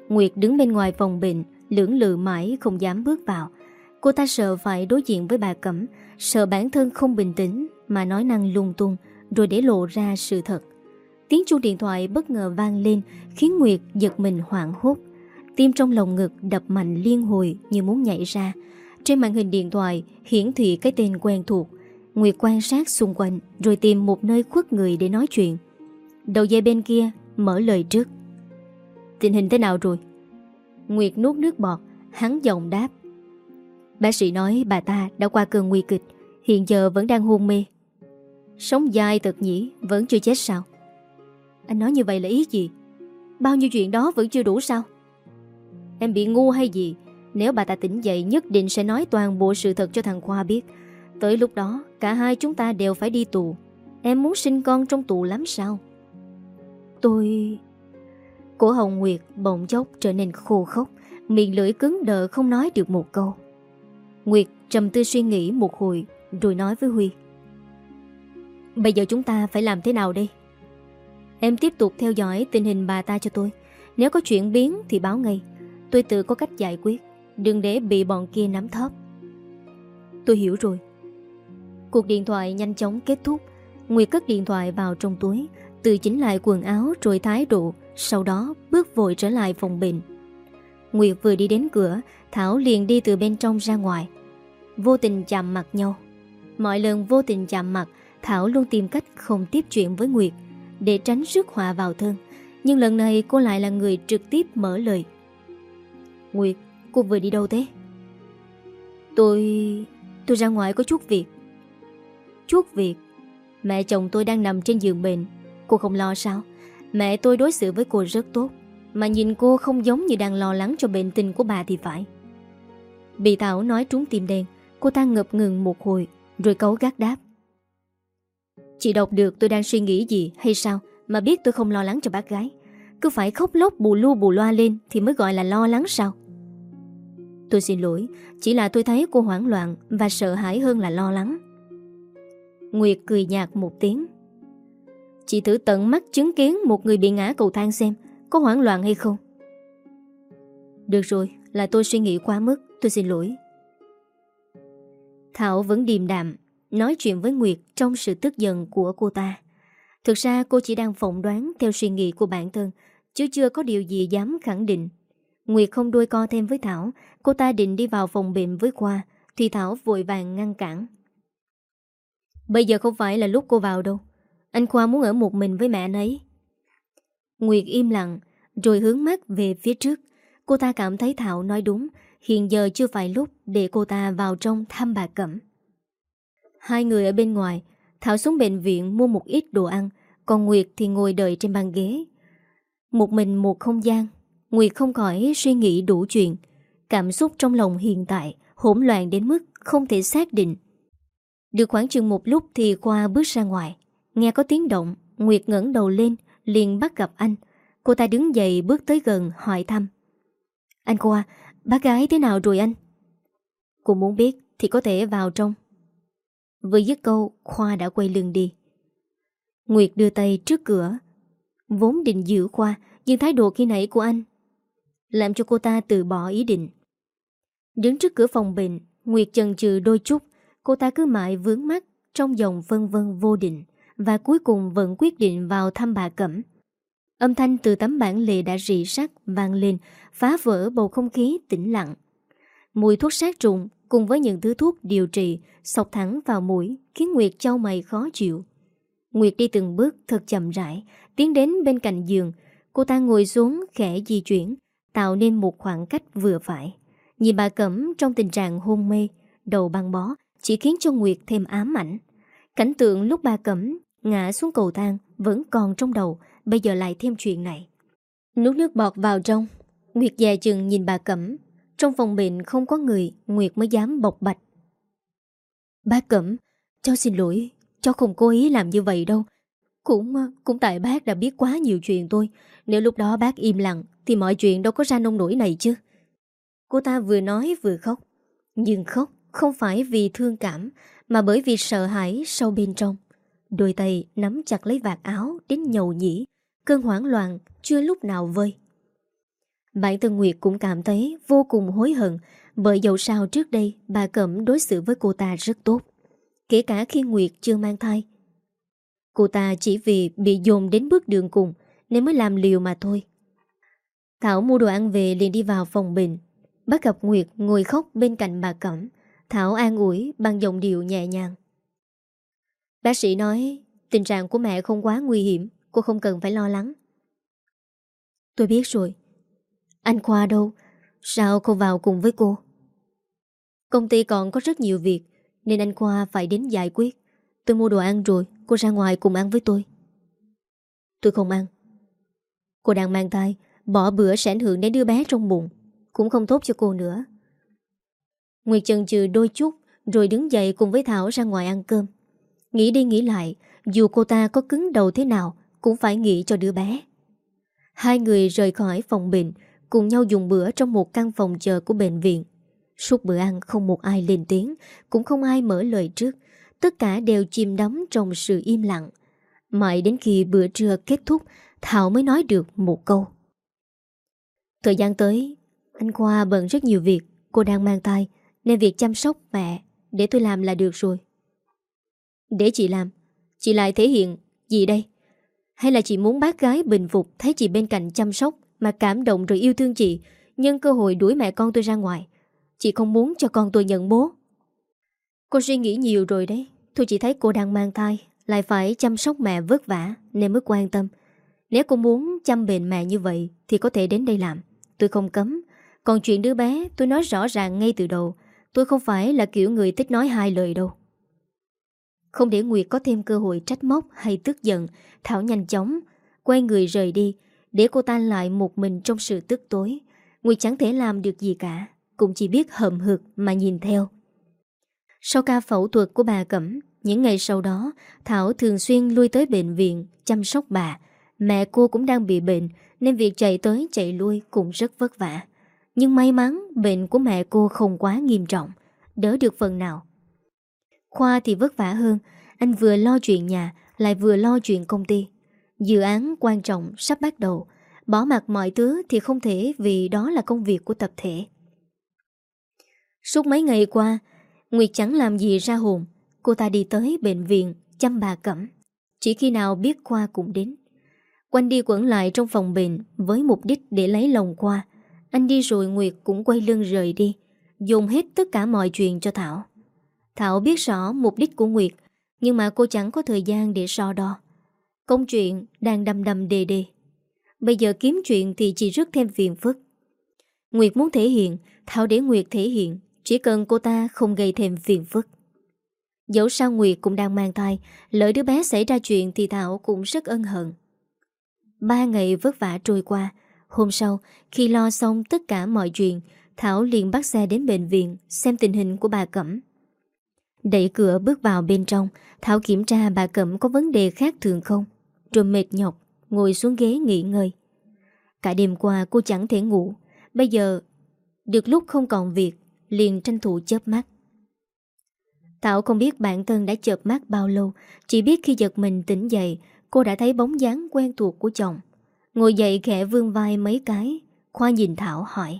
Nguyệt đứng bên ngoài phòng bệnh, Lưỡng lự mãi không dám bước vào. Cô ta sợ phải đối diện với bà Cẩm, Sợ bản thân không bình tĩnh Mà nói năng lung tung, Rồi để lộ ra sự thật. Tiếng chuông điện thoại bất ngờ vang lên, Khiến Nguyệt giật mình hoảng hốt. Tim trong lồng ngực đập mạnh liên hồi Như muốn nhảy ra. Trên màn hình điện thoại, hiển thị cái tên quen thuộc. Nguyệt quan sát xung quanh, Rồi tìm một nơi khuất người để nói chuyện. Đầu dây bên kia, mở lời trước. Tình hình thế nào rồi? Nguyệt nuốt nước bọt, Hắn giọng đáp. Bác sĩ nói bà ta đã qua cơn nguy kịch, Hiện giờ vẫn đang hôn mê. Sống dài thật nhỉ, Vẫn chưa chết sao? Anh nói như vậy là ý gì? Bao nhiêu chuyện đó vẫn chưa đủ sao? Em bị ngu hay gì? Nếu bà ta tỉnh dậy, nhất định sẽ nói toàn bộ sự thật cho thằng Khoa biết. Tới lúc đó, Cả hai chúng ta đều phải đi tù. Em muốn sinh con trong tù lắm sao? Tôi... Cổ Hồng Nguyệt bỗng chốc trở nên khô khốc, Miệng lưỡi cứng đờ không nói được một câu. Nguyệt trầm tư suy nghĩ một hồi, Rồi nói với Huy. Bây giờ chúng ta phải làm thế nào đây? Em tiếp tục theo dõi tình hình bà ta cho tôi. Nếu có chuyện biến thì báo ngay. Tôi tự có cách giải quyết. Đừng để bị bọn kia nắm thóp. Tôi hiểu rồi. Cuộc điện thoại nhanh chóng kết thúc. Nguyệt cất điện thoại vào trong túi, Tự chỉnh lại quần áo rồi thái độ, Sau đó bước vội trở lại phòng bệnh. Nguyệt vừa đi đến cửa, Thảo liền đi từ bên trong ra ngoài. Vô tình chạm mặt nhau. Mọi lần vô tình chạm mặt, Thảo luôn tìm cách không tiếp chuyện với Nguyệt. Để tránh rước họa vào thân Nhưng lần này cô lại là người trực tiếp mở lời. Nguyệt, cô vừa đi đâu thế? Tôi... tôi ra ngoài có chút việc. Chút việc? Mẹ chồng tôi đang nằm trên giường bệnh Cô không lo sao? Mẹ tôi đối xử với cô rất tốt Mà nhìn cô không giống như đang lo lắng cho bệnh tình của bà thì phải. Bị Thảo nói trúng tim đen Cô ta ngập ngừng một hồi Rồi cấu gác đáp. Chị đọc được tôi đang suy nghĩ gì hay sao Mà biết tôi không lo lắng cho bác gái? Cứ phải khóc lóc bù lu bù loa lên Thì mới gọi là lo lắng sao? Tôi xin lỗi, Chỉ là tôi thấy cô hoảng loạn Và sợ hãi hơn là lo lắng. Nguyệt cười nhạt một tiếng. Chị thử tận mắt chứng kiến Một người bị ngã cầu thang xem Có hoảng loạn hay không. Được rồi, Là tôi suy nghĩ quá mức, Tôi xin lỗi. Thảo vẫn điềm đạm Nói chuyện với Nguyệt trong sự tức giận của cô ta. Thực ra, cô chỉ đang phỏng đoán Theo suy nghĩ của bản thân, Chứ chưa có điều gì dám khẳng định. Nguyệt không đuôi co thêm với Thảo, Cô ta định đi vào phòng bệnh với Khoa, Thì Thảo vội vàng ngăn cản. Bây giờ không phải là lúc cô vào đâu. Anh Khoa muốn ở một mình với mẹ anh ấy. Nguyệt im lặng, Rồi hướng mắt về phía trước. Cô ta cảm thấy Thảo nói đúng, Hiện giờ chưa phải lúc để cô ta vào trong thăm bà Cẩm. Hai người ở bên ngoài Thảo xuống bệnh viện mua một ít đồ ăn, Còn Nguyệt thì ngồi đợi trên bàn ghế. Một mình một không gian, Nguyệt không khỏi suy nghĩ đủ chuyện. Cảm xúc trong lòng hiện tại Hỗn loạn đến mức không thể xác định. Được khoảng chừng một lúc Thì Khoa bước ra ngoài. Nghe có tiếng động, Nguyệt ngẩng đầu lên, liền bắt gặp anh. Cô ta đứng dậy bước tới gần, hỏi thăm. Anh Khoa, Bác gái thế nào rồi anh? Cô muốn biết thì có thể vào trong. Vừa dứt câu, Khoa đã quay lưng đi. Nguyệt đưa tay trước cửa. Vốn định giữ Khoa, Nhưng thái độ khi nãy của anh Làm cho cô ta từ bỏ ý định. Đứng trước cửa phòng bệnh, Nguyệt chần chừ đôi chút. Cô ta cứ mãi vướng mắt Trong dòng vân vân vô định Và cuối cùng vẫn quyết định vào thăm bà Cẩm. Âm thanh từ tấm bản lề đã rỉ sắc vang lên, Phá vỡ bầu không khí tĩnh lặng. Mùi thuốc sát trùng cùng với những thứ thuốc điều trị sọc thẳng vào mũi khiến Nguyệt trao mày khó chịu. Nguyệt đi từng bước thật chậm rãi, tiến đến bên cạnh giường. Cô ta ngồi xuống khẽ di chuyển, tạo nên một khoảng cách vừa phải. Nhìn bà Cẩm trong tình trạng hôn mê, đầu băng bó, chỉ khiến cho Nguyệt thêm ám ảnh. Cảnh tượng lúc bà Cẩm ngã xuống cầu thang vẫn còn trong đầu, bây giờ lại thêm chuyện này. Nuốt nước bọt vào trong, Nguyệt dè chừng nhìn bà Cẩm trong phòng bệnh không có người, Nguyệt mới dám bộc bạch. Bác Cẩm, Cháu xin lỗi, Cháu không cố ý làm như vậy đâu. Cũng cũng tại bác đã biết quá nhiều chuyện tôi Nếu lúc đó bác im lặng, Thì mọi chuyện đâu có ra nông nổi này chứ. Cô ta vừa nói vừa khóc. Nhưng khóc không phải vì thương cảm, Mà bởi vì sợ hãi sâu bên trong. Đôi tay nắm chặt lấy vạt áo Đến nhầu nhĩ, Cơn hoảng loạn chưa lúc nào vơi. Bản thân Nguyệt cũng cảm thấy vô cùng hối hận bởi dẫu sao trước đây bà Cẩm đối xử với cô ta rất tốt. Kể cả khi Nguyệt chưa mang thai. Cô ta chỉ vì bị dồn đến bước đường cùng nên mới làm liều mà thôi. Thảo mua đồ ăn về liền đi vào phòng bệnh. Bắt gặp Nguyệt ngồi khóc bên cạnh bà Cẩm. Thảo an ủi bằng giọng điệu nhẹ nhàng. Bác sĩ nói tình trạng của mẹ không quá nguy hiểm, cô không cần phải lo lắng. Tôi biết rồi, anh Khoa đâu? Sao không vào cùng với cô? Công ty còn có rất nhiều việc, Nên anh Khoa phải đến giải quyết. Tôi mua đồ ăn rồi, Cô ra ngoài cùng ăn với tôi. Tôi không ăn. Cô đang mang thai, Bỏ bữa sẽ ảnh hưởng đến đứa bé trong bụng, Cũng không tốt cho cô nữa. Nguyệt chần chừ đôi chút, Rồi đứng dậy cùng với Thảo ra ngoài ăn cơm. Nghĩ đi nghĩ lại, Dù cô ta có cứng đầu thế nào, Cũng phải nghĩ cho đứa bé. Hai người rời khỏi phòng bệnh cùng nhau dùng bữa trong một căn phòng chờ của bệnh viện. Suốt bữa ăn không một ai lên tiếng, cũng không ai mở lời trước. Tất cả đều chìm đắm trong sự im lặng. Mãi đến khi bữa trưa kết thúc, Thảo mới nói được một câu. Thời gian tới, anh Khoa bận rất nhiều việc, cô đang mang tay, nên việc chăm sóc mẹ, để tôi làm là được rồi. Để chị làm, chị lại thể hiện gì đây? Hay là chị muốn bác gái bình phục thấy chị bên cạnh chăm sóc mà cảm động rồi yêu thương chị, Nhân cơ hội đuổi mẹ con tôi ra ngoài. Chị không muốn cho con tôi nhận bố. Cô suy nghĩ nhiều rồi đấy. Tôi chỉ thấy cô đang mang thai, Lại phải chăm sóc mẹ vất vả Nên mới quan tâm. Nếu cô muốn chăm bệnh mẹ như vậy Thì có thể đến đây làm. Tôi không cấm. Còn chuyện đứa bé, tôi nói rõ ràng ngay từ đầu. Tôi không phải là kiểu người thích nói hai lời đâu. Không để Nguyệt có thêm cơ hội trách móc hay tức giận, Thảo nhanh chóng Quay người rời đi để cô ta lại một mình trong sự tức tối, Nguyệt chẳng thể làm được gì cả, Cũng chỉ biết hầm hực mà nhìn theo. Sau ca phẫu thuật của bà Cẩm, Những ngày sau đó, Thảo thường xuyên lui tới bệnh viện Chăm sóc bà. Mẹ cô cũng đang bị bệnh, Nên việc chạy tới chạy lui cũng rất vất vả. Nhưng may mắn, bệnh của mẹ cô không quá nghiêm trọng, Đỡ được phần nào. Khoa thì vất vả hơn, Anh vừa lo chuyện nhà, Lại vừa lo chuyện công ty. Dự án quan trọng sắp bắt đầu. Bỏ mặt mọi thứ thì không thể Vì đó là công việc của tập thể. Suốt mấy ngày qua, Nguyệt chẳng làm gì ra hồn. Cô ta đi tới bệnh viện Chăm bà cẩm. Chỉ khi nào biết Khoa cũng đến. Quanh đi quẩn lại trong phòng bệnh Với mục đích để lấy lòng Khoa. Anh đi rồi Nguyệt cũng quay lưng rời đi Dùng hết tất cả mọi chuyện cho Thảo. Thảo biết rõ mục đích của Nguyệt, Nhưng mà cô chẳng có thời gian để so đo. Công chuyện đang đầm đầm đề đề Bây giờ kiếm chuyện thì chỉ rước thêm phiền phức. Nguyệt muốn thể hiện, Thảo để Nguyệt thể hiện, Chỉ cần cô ta không gây thêm phiền phức. Dẫu sao Nguyệt cũng đang mang thai, Lỡ đứa bé xảy ra chuyện Thì Thảo cũng rất ân hận. Ba ngày vất vả trôi qua, Hôm sau, khi lo xong tất cả mọi chuyện, Thảo liền bắt xe đến bệnh viện Xem tình hình của bà Cẩm. Đẩy cửa bước vào bên trong, Thảo kiểm tra bà Cẩm có vấn đề khác thường không? Rồi mệt nhọc, Ngồi xuống ghế nghỉ ngơi. Cả đêm qua cô chẳng thể ngủ. Bây giờ, Được lúc không còn việc, Liền tranh thủ chớp mắt. Thảo không biết bản thân đã chợp mắt bao lâu, Chỉ biết khi giật mình tỉnh dậy, Cô đã thấy bóng dáng quen thuộc của chồng. Ngồi dậy khẽ vương vai mấy cái, Khoa nhìn Thảo hỏi.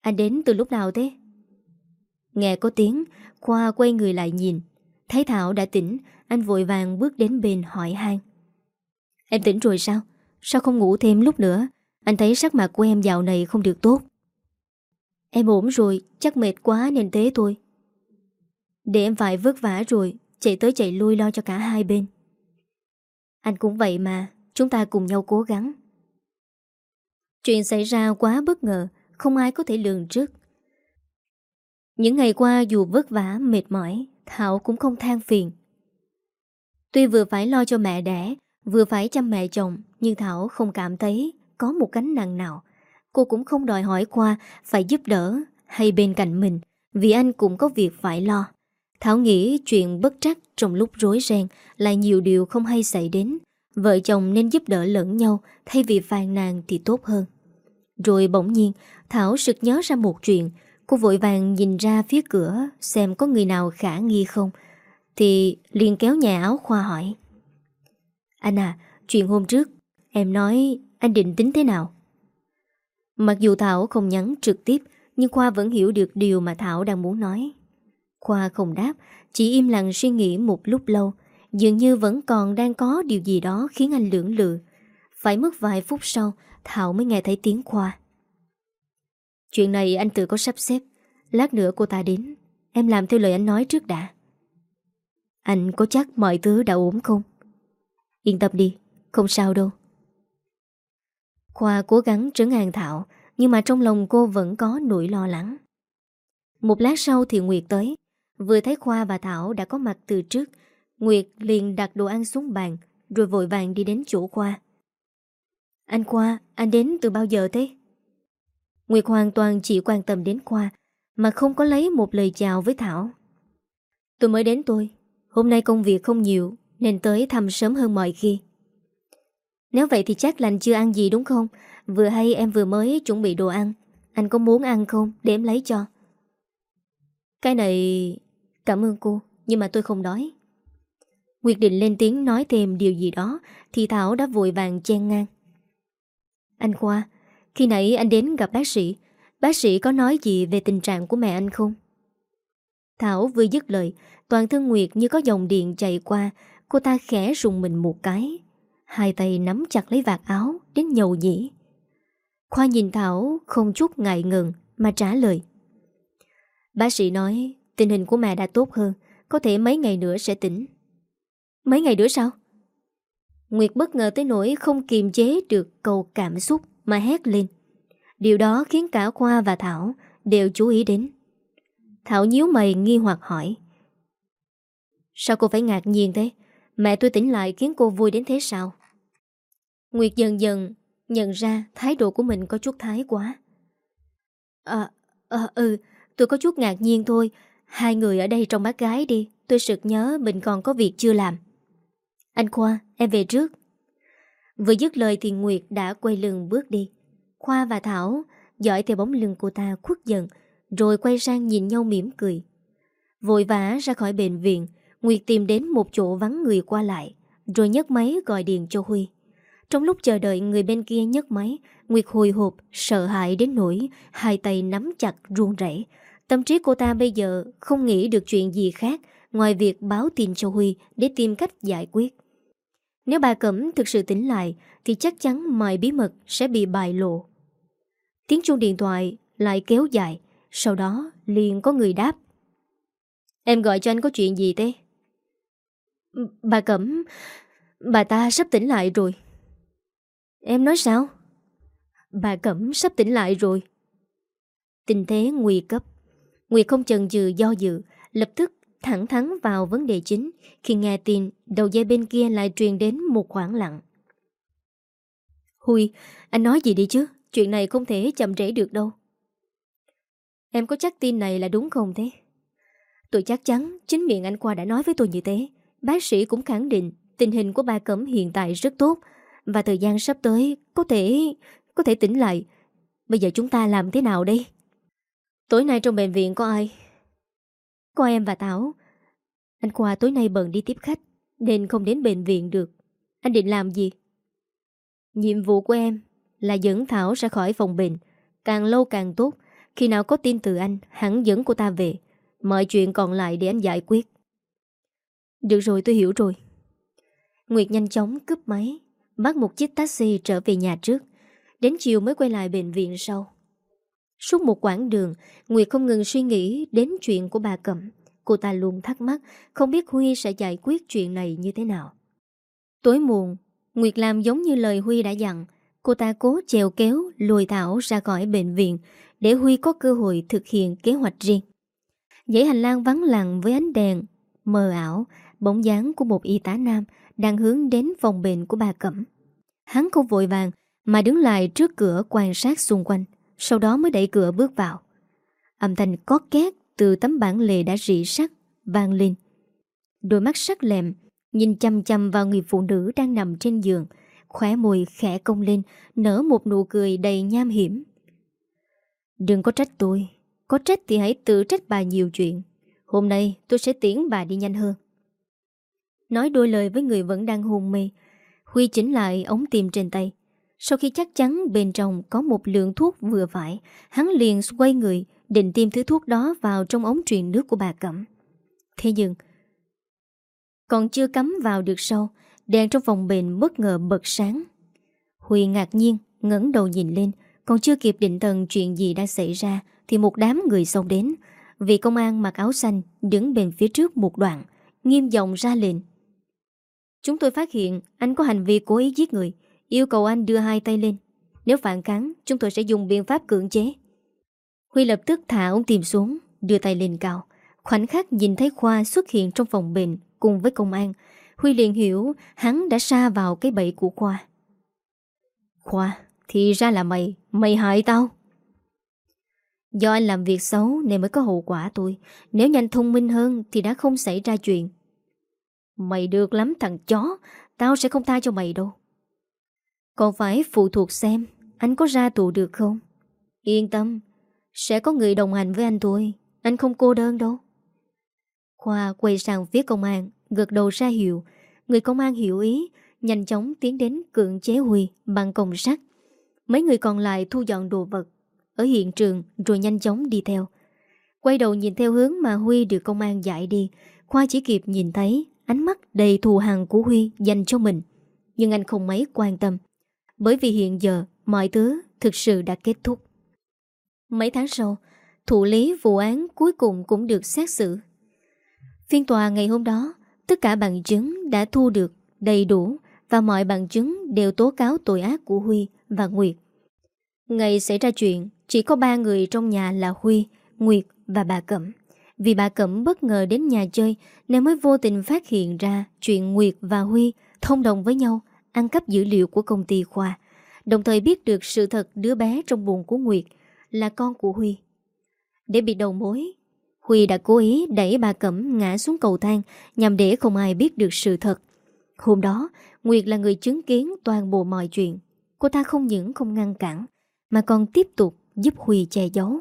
Anh đến từ lúc nào thế? Nghe có tiếng Khoa quay người lại nhìn. Thấy Thảo đã tỉnh, Anh vội vàng bước đến bên hỏi han. Em tỉnh rồi sao? Sao không ngủ thêm lúc nữa? Anh thấy sắc mặt của em dạo này không được tốt. Em ổn rồi, Chắc mệt quá nên thế thôi. Để em phải vất vả rồi, Chạy tới chạy lui lo cho cả hai bên. Anh cũng vậy mà, Chúng ta cùng nhau cố gắng. Chuyện xảy ra quá bất ngờ, Không ai có thể lường trước. Những ngày qua dù vất vả, mệt mỏi, Thảo cũng không than phiền. Tuy vừa phải lo cho mẹ đẻ, Vừa phải chăm mẹ chồng, Nhưng Thảo không cảm thấy Có một cánh nặng nào. Cô cũng không đòi hỏi qua Phải giúp đỡ hay bên cạnh mình, Vì anh cũng có việc phải lo. Thảo nghĩ chuyện bất trắc trong lúc rối ren Là nhiều điều không hay xảy đến. Vợ chồng nên giúp đỡ lẫn nhau, Thay vì phàn nàn thì tốt hơn. Rồi bỗng nhiên, Thảo sực nhớ ra một chuyện Cô vội vàng nhìn ra phía cửa, Xem có người nào khả nghi không, Thì liền kéo nhà áo khoa hỏi. Anh à Chuyện hôm trước Em nói anh định tính thế nào? Mặc dù Thảo không nhắn trực tiếp, Nhưng Khoa vẫn hiểu được điều mà Thảo đang muốn nói. Khoa không đáp, Chỉ im lặng suy nghĩ một lúc lâu, Dường như vẫn còn đang có điều gì đó Khiến anh lưỡng lự. Phải mất vài phút sau, Thảo mới nghe thấy tiếng Khoa. Chuyện này anh tự có sắp xếp. Lát nữa cô ta đến. Em làm theo lời anh nói trước đã. Anh có chắc mọi thứ đã ổn không? Yên tâm đi Không sao đâu. Khoa cố gắng trấn an Thảo Nhưng mà trong lòng cô vẫn có nỗi lo lắng. Một lát sau thì Nguyệt tới. Vừa thấy Khoa và Thảo đã có mặt từ trước Nguyệt liền đặt đồ ăn xuống bàn Rồi vội vàng đi đến chỗ Khoa. Anh Khoa, anh đến từ bao giờ thế? Nguyệt hoàn toàn chỉ quan tâm đến Khoa, Mà không có lấy một lời chào với Thảo. Tôi mới đến tôi Hôm nay công việc không nhiều, Nên tới thăm sớm hơn mọi khi. Nếu vậy thì chắc lành chưa ăn gì đúng không? Vừa hay em vừa mới chuẩn bị đồ ăn. Anh có muốn ăn không? Để em lấy cho. Cái này... Cảm ơn cô, Nhưng mà tôi không đói. Nguyệt định lên tiếng nói thêm điều gì đó Thì Thảo đã vội vàng chen ngang. Anh Khoa khi nãy anh đến gặp bác sĩ. Bác sĩ có nói gì về tình trạng của mẹ anh không? Thảo vừa dứt lời, Toàn thân Nguyệt như có dòng điện chạy qua. Cô ta khẽ rùng mình một cái. Hai tay nắm chặt lấy vạt áo, Đến nhầu nhĩ. Khoa nhìn Thảo không chút ngại ngừng Mà trả lời. Bác sĩ nói, tình hình của mẹ đã tốt hơn, Có thể mấy ngày nữa sẽ tỉnh. Mấy ngày nữa sao? Nguyệt bất ngờ tới nỗi không kiềm chế được cầu cảm xúc mà hét lên. Điều đó khiến cả Khoa và Thảo đều chú ý đến. Thảo nhíu mày nghi hoặc hỏi. Sao cô phải ngạc nhiên thế? Mẹ tôi tỉnh lại khiến cô vui đến thế sao? Nguyệt dần dần nhận ra thái độ của mình có chút thái quá. À, à, ừ, tôi có chút ngạc nhiên thôi. Hai người ở đây trong bác gái đi. Tôi sực nhớ mình còn có việc chưa làm. Anh Khoa, em về trước. Vừa dứt lời thì Nguyệt đã quay lưng bước đi. Khoa và Thảo dõi theo bóng lưng cô ta khuất dần, rồi quay sang nhìn nhau mỉm cười. Vội vã ra khỏi bệnh viện, Nguyệt tìm đến một chỗ vắng người qua lại, rồi nhấc máy gọi điện cho Huy. Trong lúc chờ đợi người bên kia nhấc máy, Nguyệt hồi hộp, sợ hãi đến nỗi hai tay nắm chặt ruông rẩy. Tâm trí cô ta bây giờ không nghĩ được chuyện gì khác ngoài việc báo tin cho Huy để tìm cách giải quyết. Nếu bà Cẩm thực sự tỉnh lại thì chắc chắn mọi bí mật sẽ bị bại lộ. Tiếng chuông điện thoại lại kéo dài, sau đó liền có người đáp. Em gọi cho anh có chuyện gì thế? Bà Cẩm, bà ta sắp tỉnh lại rồi. Em nói sao? Bà Cẩm sắp tỉnh lại rồi. Tình thế nguy cấp. Nguyệt không chần chừ do dự, lập tức thẳng thắn vào vấn đề chính khi nghe tin đầu dây bên kia lại truyền đến một khoảng lặng. Huy, anh nói gì đi chứ? Chuyện này không thể chậm trễ được đâu. Em có chắc tin này là đúng không thế? Tôi chắc chắn chính miệng anh qua đã nói với tôi như thế. Bác sĩ cũng khẳng định tình hình của bà Cẩm hiện tại rất tốt và thời gian sắp tới có thể có thể tỉnh lại. Bây giờ chúng ta làm thế nào đây? Tối nay trong bệnh viện có ai? Có em và táo Anh Khoa tối nay bận đi tiếp khách nên không đến bệnh viện được. Anh định làm gì? Nhiệm vụ của em là dẫn Thảo ra khỏi phòng bệnh. Càng lâu càng tốt. Khi nào có tin từ anh, hẳn dẫn cô ta về. Mọi chuyện còn lại để anh giải quyết. Được rồi tôi hiểu rồi. Nguyệt nhanh chóng cướp máy, bắt một chiếc taxi trở về nhà trước. Đến chiều mới quay lại bệnh viện sau. Suốt một quãng đường, Nguyệt không ngừng suy nghĩ đến chuyện của bà Cẩm. Cô ta luôn thắc mắc không biết Huy sẽ giải quyết chuyện này như thế nào. Tối muộn, Nguyệt làm giống như lời Huy đã dặn. Cô ta cố chèo kéo lùi Thảo ra khỏi bệnh viện để Huy có cơ hội thực hiện kế hoạch riêng. Dãy hành lang vắng lặng với ánh đèn, mờ ảo, bóng dáng của một y tá nam đang hướng đến phòng bệnh của bà Cẩm. Hắn không vội vàng mà đứng lại trước cửa quan sát xung quanh, sau đó mới đẩy cửa bước vào. Âm thanh có két từ tấm bản lề đã rỉ sắt, vang lên. Đôi mắt sắc lẹm, nhìn chăm chăm vào người phụ nữ đang nằm trên giường, khóe môi khẽ cong lên, nở một nụ cười đầy nham hiểm. Đừng có trách tôi, có trách thì hãy tự trách bà nhiều chuyện. Hôm nay tôi sẽ tiễn bà đi nhanh hơn. Nói đôi lời với người vẫn đang hôn mê, Huy chỉnh lại ống tim trên tay. Sau khi chắc chắn bên trong có một lượng thuốc vừa phải, hắn liền quay người, định tiêm thứ thuốc đó vào trong ống truyền nước của bà Cẩm. Thế nhưng, còn chưa cắm vào được sâu, đèn trong phòng bệnh bất ngờ bật sáng. Huy ngạc nhiên, ngẩng đầu nhìn lên, còn chưa kịp định thần chuyện gì đang xảy ra, thì một đám người xông đến. Vị công an mặc áo xanh đứng bên phía trước một đoạn, nghiêm giọng ra lệnh. Chúng tôi phát hiện anh có hành vi cố ý giết người, yêu cầu anh đưa hai tay lên. Nếu phản kháng, chúng tôi sẽ dùng biện pháp cưỡng chế. Huy lập tức thả ông tìm xuống, đưa tay lên cao. Khoảnh khắc nhìn thấy Khoa xuất hiện trong phòng bệnh cùng với công an. Huy liền hiểu hắn đã xa vào cái bẫy của Khoa. Khoa, thì ra là mày, mày hại tao. Do anh làm việc xấu nên mới có hậu quả tôi. Nếu nhanh thông minh hơn thì đã không xảy ra chuyện. Mày được lắm thằng chó, tao sẽ không tha cho mày đâu. Còn phải phụ thuộc xem anh có ra tù được không? Yên tâm, sẽ có người đồng hành với anh thôi, anh không cô đơn đâu. Khoa quay sang phía công an, gật đầu ra hiệu. Người công an hiểu ý, nhanh chóng tiến đến cưỡng chế Huy bằng còng sắt. Mấy người còn lại thu dọn đồ vật ở hiện trường rồi nhanh chóng đi theo. Quay đầu nhìn theo hướng mà Huy được công an giải đi, Khoa chỉ kịp nhìn thấy ánh mắt đầy thù hằn của Huy dành cho mình. Nhưng anh không mấy quan tâm, bởi vì hiện giờ mọi thứ thực sự đã kết thúc. Mấy tháng sau, thủ lý vụ án cuối cùng cũng được xét xử. Phiên tòa ngày hôm đó, tất cả bằng chứng đã thu được đầy đủ và mọi bằng chứng đều tố cáo tội ác của Huy và Nguyệt. Ngày xảy ra chuyện, chỉ có ba người trong nhà là Huy, Nguyệt và bà Cẩm. Vì bà Cẩm bất ngờ đến nhà chơi nên mới vô tình phát hiện ra chuyện Nguyệt và Huy thông đồng với nhau ăn cắp dữ liệu của công ty Khoa. Đồng thời biết được sự thật đứa bé trong bụng của Nguyệt là con của Huy. Để bị đầu mối, Huy đã cố ý đẩy bà Cẩm ngã xuống cầu thang nhằm để không ai biết được sự thật. Hôm đó, Nguyệt là người chứng kiến toàn bộ mọi chuyện. Cô ta không những không ngăn cản, mà còn tiếp tục giúp Huy che giấu.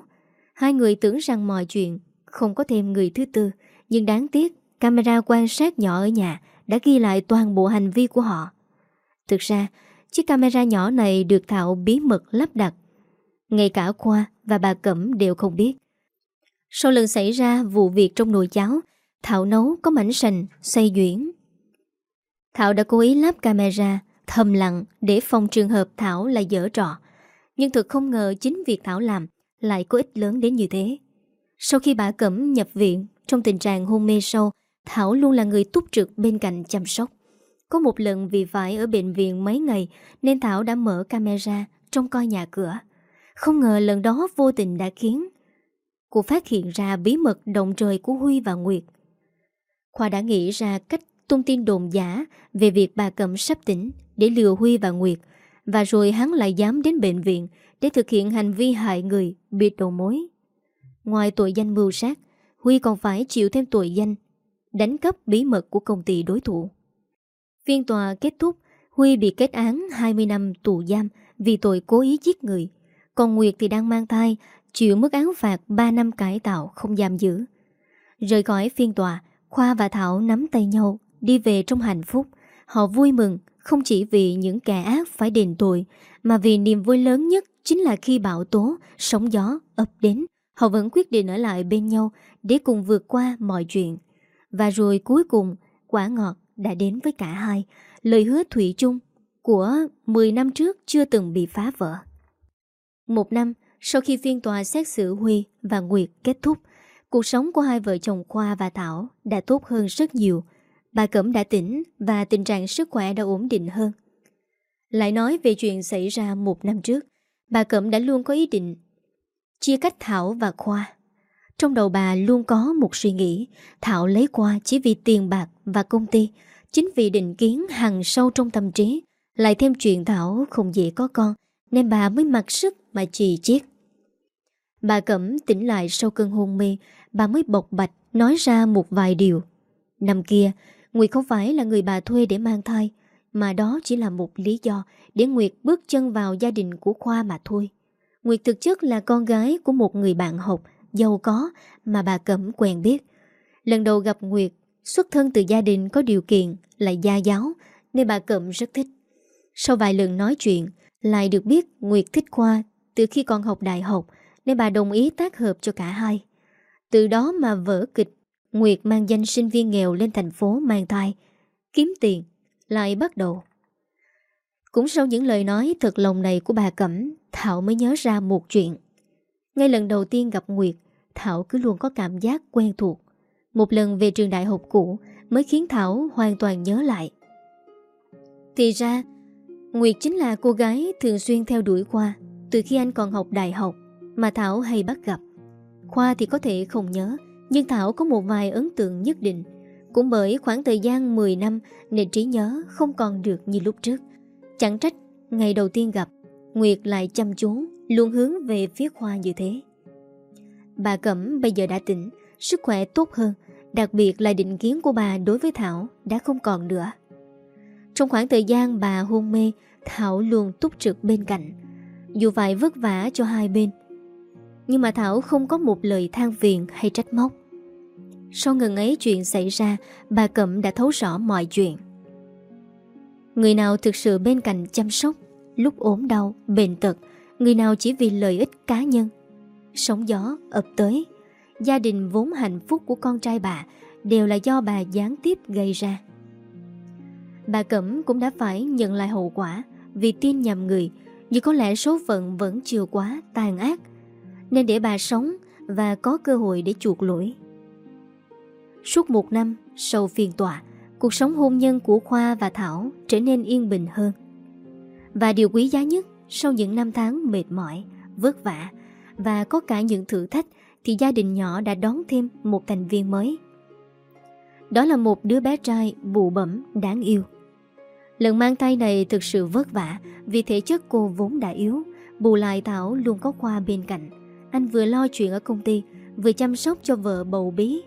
Hai người tưởng rằng mọi chuyện không có thêm người thứ tư, nhưng đáng tiếc camera quan sát nhỏ ở nhà đã ghi lại toàn bộ hành vi của họ. Thực ra, chiếc camera nhỏ này được Thảo bí mật lắp đặt. Ngay cả Khoa và bà Cẩm đều không biết. Sau lần xảy ra vụ việc trong nồi cháo, Thảo nấu có mảnh sành, xoay duyển. Thảo đã cố ý lắp camera, thầm lặng để phòng trường hợp Thảo là dở trò. Nhưng thực không ngờ chính việc Thảo làm lại có ích lớn đến như thế. Sau khi bà Cẩm nhập viện trong tình trạng hôn mê sâu, Thảo luôn là người túc trực bên cạnh chăm sóc. Có một lần vì phải ở bệnh viện mấy ngày nên Thảo đã mở camera trong coi nhà cửa. Không ngờ lần đó vô tình đã khiến cô phát hiện ra bí mật động trời của Huy và Nguyệt. Khoa đã nghĩ ra cách tung tin đồn giả về việc bà Cẩm sắp tỉnh để lừa Huy và Nguyệt và rồi hắn lại dám đến bệnh viện để thực hiện hành vi hại người, bị đầu mối. Ngoài tội danh mưu sát, Huy còn phải chịu thêm tội danh đánh cắp bí mật của công ty đối thủ. Phiên tòa kết thúc, Huy bị kết án 20 năm tù giam vì tội cố ý giết người, còn Nguyệt thì đang mang thai, chịu mức án phạt 3 năm cải tạo không giam giữ. Rời khỏi phiên tòa, Khoa và Thảo nắm tay nhau, đi về trong hạnh phúc. Họ vui mừng không chỉ vì những kẻ ác phải đền tội, mà vì niềm vui lớn nhất chính là khi bão tố, sóng gió ập đến, họ vẫn quyết định ở lại bên nhau để cùng vượt qua mọi chuyện. Và rồi cuối cùng, quả ngọt đã đến với cả hai, lời hứa thủy chung của 10 năm trước chưa từng bị phá vỡ. Một năm sau khi phiên tòa xét xử Huy và Nguyệt kết thúc, cuộc sống của hai vợ chồng Khoa và Thảo đã tốt hơn rất nhiều. Bà Cẩm đã tỉnh và tình trạng sức khỏe đã ổn định hơn. Lại nói về chuyện xảy ra một năm trước, bà Cẩm đã luôn có ý định chia cách Thảo và Khoa. Trong đầu bà luôn có một suy nghĩ Thảo lấy qua chỉ vì tiền bạc và công ty Chính vì định kiến hằng sâu trong tâm trí Lại thêm chuyện Thảo không dễ có con Nên bà mới mặc sức mà trì chiết. Bà Cẩm tỉnh lại sau cơn hôn mê Bà mới bộc bạch nói ra một vài điều. Năm kia Nguyệt không phải là người bà thuê để mang thai Mà đó chỉ là một lý do Để Nguyệt bước chân vào gia đình của Khoa mà thôi. Nguyệt thực chất là con gái của một người bạn học giàu có mà bà Cẩm quen biết. Lần đầu gặp Nguyệt, xuất thân từ gia đình có điều kiện, lại gia giáo, nên bà Cẩm rất thích. Sau vài lần nói chuyện, lại được biết Nguyệt thích Khoa từ khi còn học đại học, nên bà đồng ý tác hợp cho cả hai. Từ đó mà vở kịch Nguyệt mang danh sinh viên nghèo lên thành phố mang thai, kiếm tiền, lại bắt đầu. Cũng sau những lời nói thật lòng này của bà Cẩm, Thảo mới nhớ ra một chuyện. Ngay lần đầu tiên gặp Nguyệt, Thảo cứ luôn có cảm giác quen thuộc. Một lần về trường đại học cũ mới khiến Thảo hoàn toàn nhớ lại. Thì ra, Nguyệt chính là cô gái thường xuyên theo đuổi Khoa từ khi anh còn học đại học mà Thảo hay bắt gặp. Khoa thì có thể không nhớ, nhưng Thảo có một vài ấn tượng nhất định. Cũng bởi khoảng thời gian 10 năm nên trí nhớ không còn được như lúc trước. Chẳng trách, ngày đầu tiên gặp, Nguyệt lại chăm chú Luôn hướng về phía Khoa như thế Bà Cẩm bây giờ đã tỉnh Sức khỏe tốt hơn Đặc biệt là định kiến của bà đối với Thảo Đã không còn nữa. Trong khoảng thời gian bà hôn mê Thảo luôn túc trực bên cạnh Dù phải vất vả cho hai bên. Nhưng mà Thảo không có một lời than phiền hay trách móc. Sau ngần ấy chuyện xảy ra Bà Cẩm đã thấu rõ mọi chuyện. Người nào thực sự bên cạnh chăm sóc Lúc ốm đau, bệnh tật Người nào chỉ vì lợi ích cá nhân Sóng gió ập tới. Gia đình vốn hạnh phúc của con trai bà Đều là do bà gián tiếp gây ra. Bà Cẩm cũng đã phải nhận lại hậu quả Vì tin nhầm người Nhưng có lẽ số phận vẫn chưa quá tàn ác Nên để bà sống Và có cơ hội để chuộc lỗi. Suốt một năm sau phiên tòa Cuộc sống hôn nhân của Khoa và Thảo Trở nên yên bình hơn. Và điều quý giá nhất sau những năm tháng mệt mỏi, vất vả và có cả những thử thách thì gia đình nhỏ đã đón thêm một thành viên mới. Đó là một đứa bé trai bụ bẩm đáng yêu. Lần mang thai này thực sự vất vả vì thể chất cô vốn đã yếu, bù lại Thảo luôn có Khoa bên cạnh. Anh vừa lo chuyện ở công ty, vừa chăm sóc cho vợ bầu bí.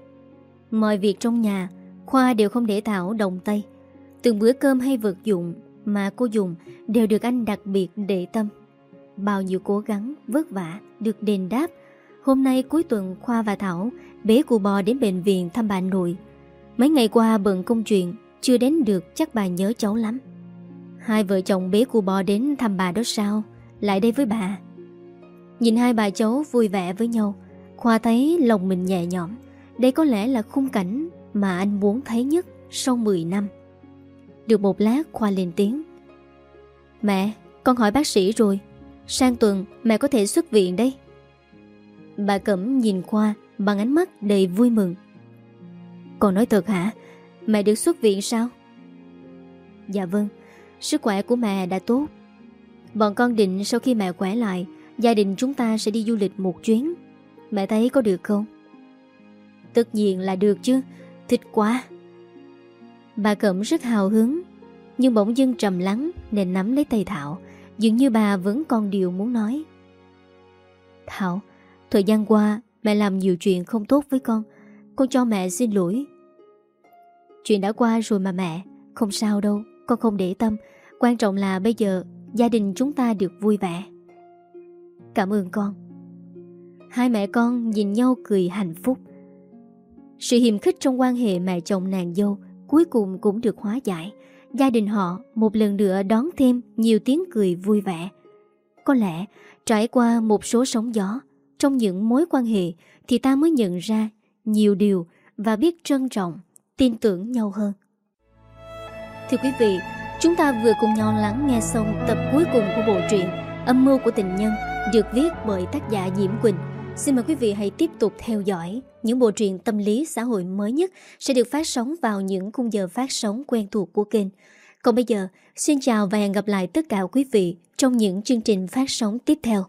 Mọi việc trong nhà, Khoa đều không để Thảo đồng tay. Từng bữa cơm hay vật dụng mà cô dùng đều được anh đặc biệt để tâm. Bao nhiêu cố gắng, vất vả được đền đáp. Hôm nay cuối tuần Khoa và Thảo bế cụ bò đến bệnh viện thăm bà nội. Mấy ngày qua bận công chuyện, chưa đến được chắc bà nhớ cháu lắm. Hai vợ chồng bế cụ bò đến thăm bà đó sao? Lại đây với bà. Nhìn hai bà cháu vui vẻ với nhau, Khoa thấy lòng mình nhẹ nhõm. Đây có lẽ là khung cảnh mà anh muốn thấy nhất sau 10 năm. Được một lát Khoa lên tiếng. Mẹ, con hỏi bác sĩ rồi. Sang tuần mẹ có thể xuất viện đấy. Bà Cẩm nhìn qua bằng ánh mắt đầy vui mừng. Con nói thật hả? Mẹ được xuất viện sao? Dạ vâng, sức khỏe của mẹ đã tốt. Bọn con định sau khi mẹ khỏe lại, gia đình chúng ta sẽ đi du lịch một chuyến. Mẹ thấy có được không? Tất nhiên là được chứ, thích quá. Bà Cẩm rất hào hứng, nhưng bỗng dưng trầm lắng nên nắm lấy tay Thảo, dường như bà vẫn còn điều muốn nói. Thảo, thời gian qua mẹ làm nhiều chuyện không tốt với con, con cho mẹ xin lỗi. Chuyện đã qua rồi mà mẹ, không sao đâu, con không để tâm. Quan trọng là bây giờ gia đình chúng ta được vui vẻ. Cảm ơn con. Hai mẹ con nhìn nhau cười hạnh phúc. Sự hiềm khích trong quan hệ mẹ chồng nàng dâu cuối cùng cũng được hóa giải. Gia đình họ một lần nữa đón thêm nhiều tiếng cười vui vẻ. Có lẽ trải qua một số sóng gió trong những mối quan hệ thì ta mới nhận ra nhiều điều và biết trân trọng, tin tưởng nhau hơn. Thưa quý vị, chúng ta vừa cùng nhau lắng nghe xong tập cuối cùng của bộ truyện Âm mưu của tình nhân được viết bởi tác giả Diễm Quỳnh. Xin mời quý vị hãy tiếp tục theo dõi những bộ truyện tâm lý xã hội mới nhất sẽ được phát sóng vào những khung giờ phát sóng quen thuộc của kênh. Còn bây giờ, xin chào và hẹn gặp lại tất cả quý vị trong những chương trình phát sóng tiếp theo.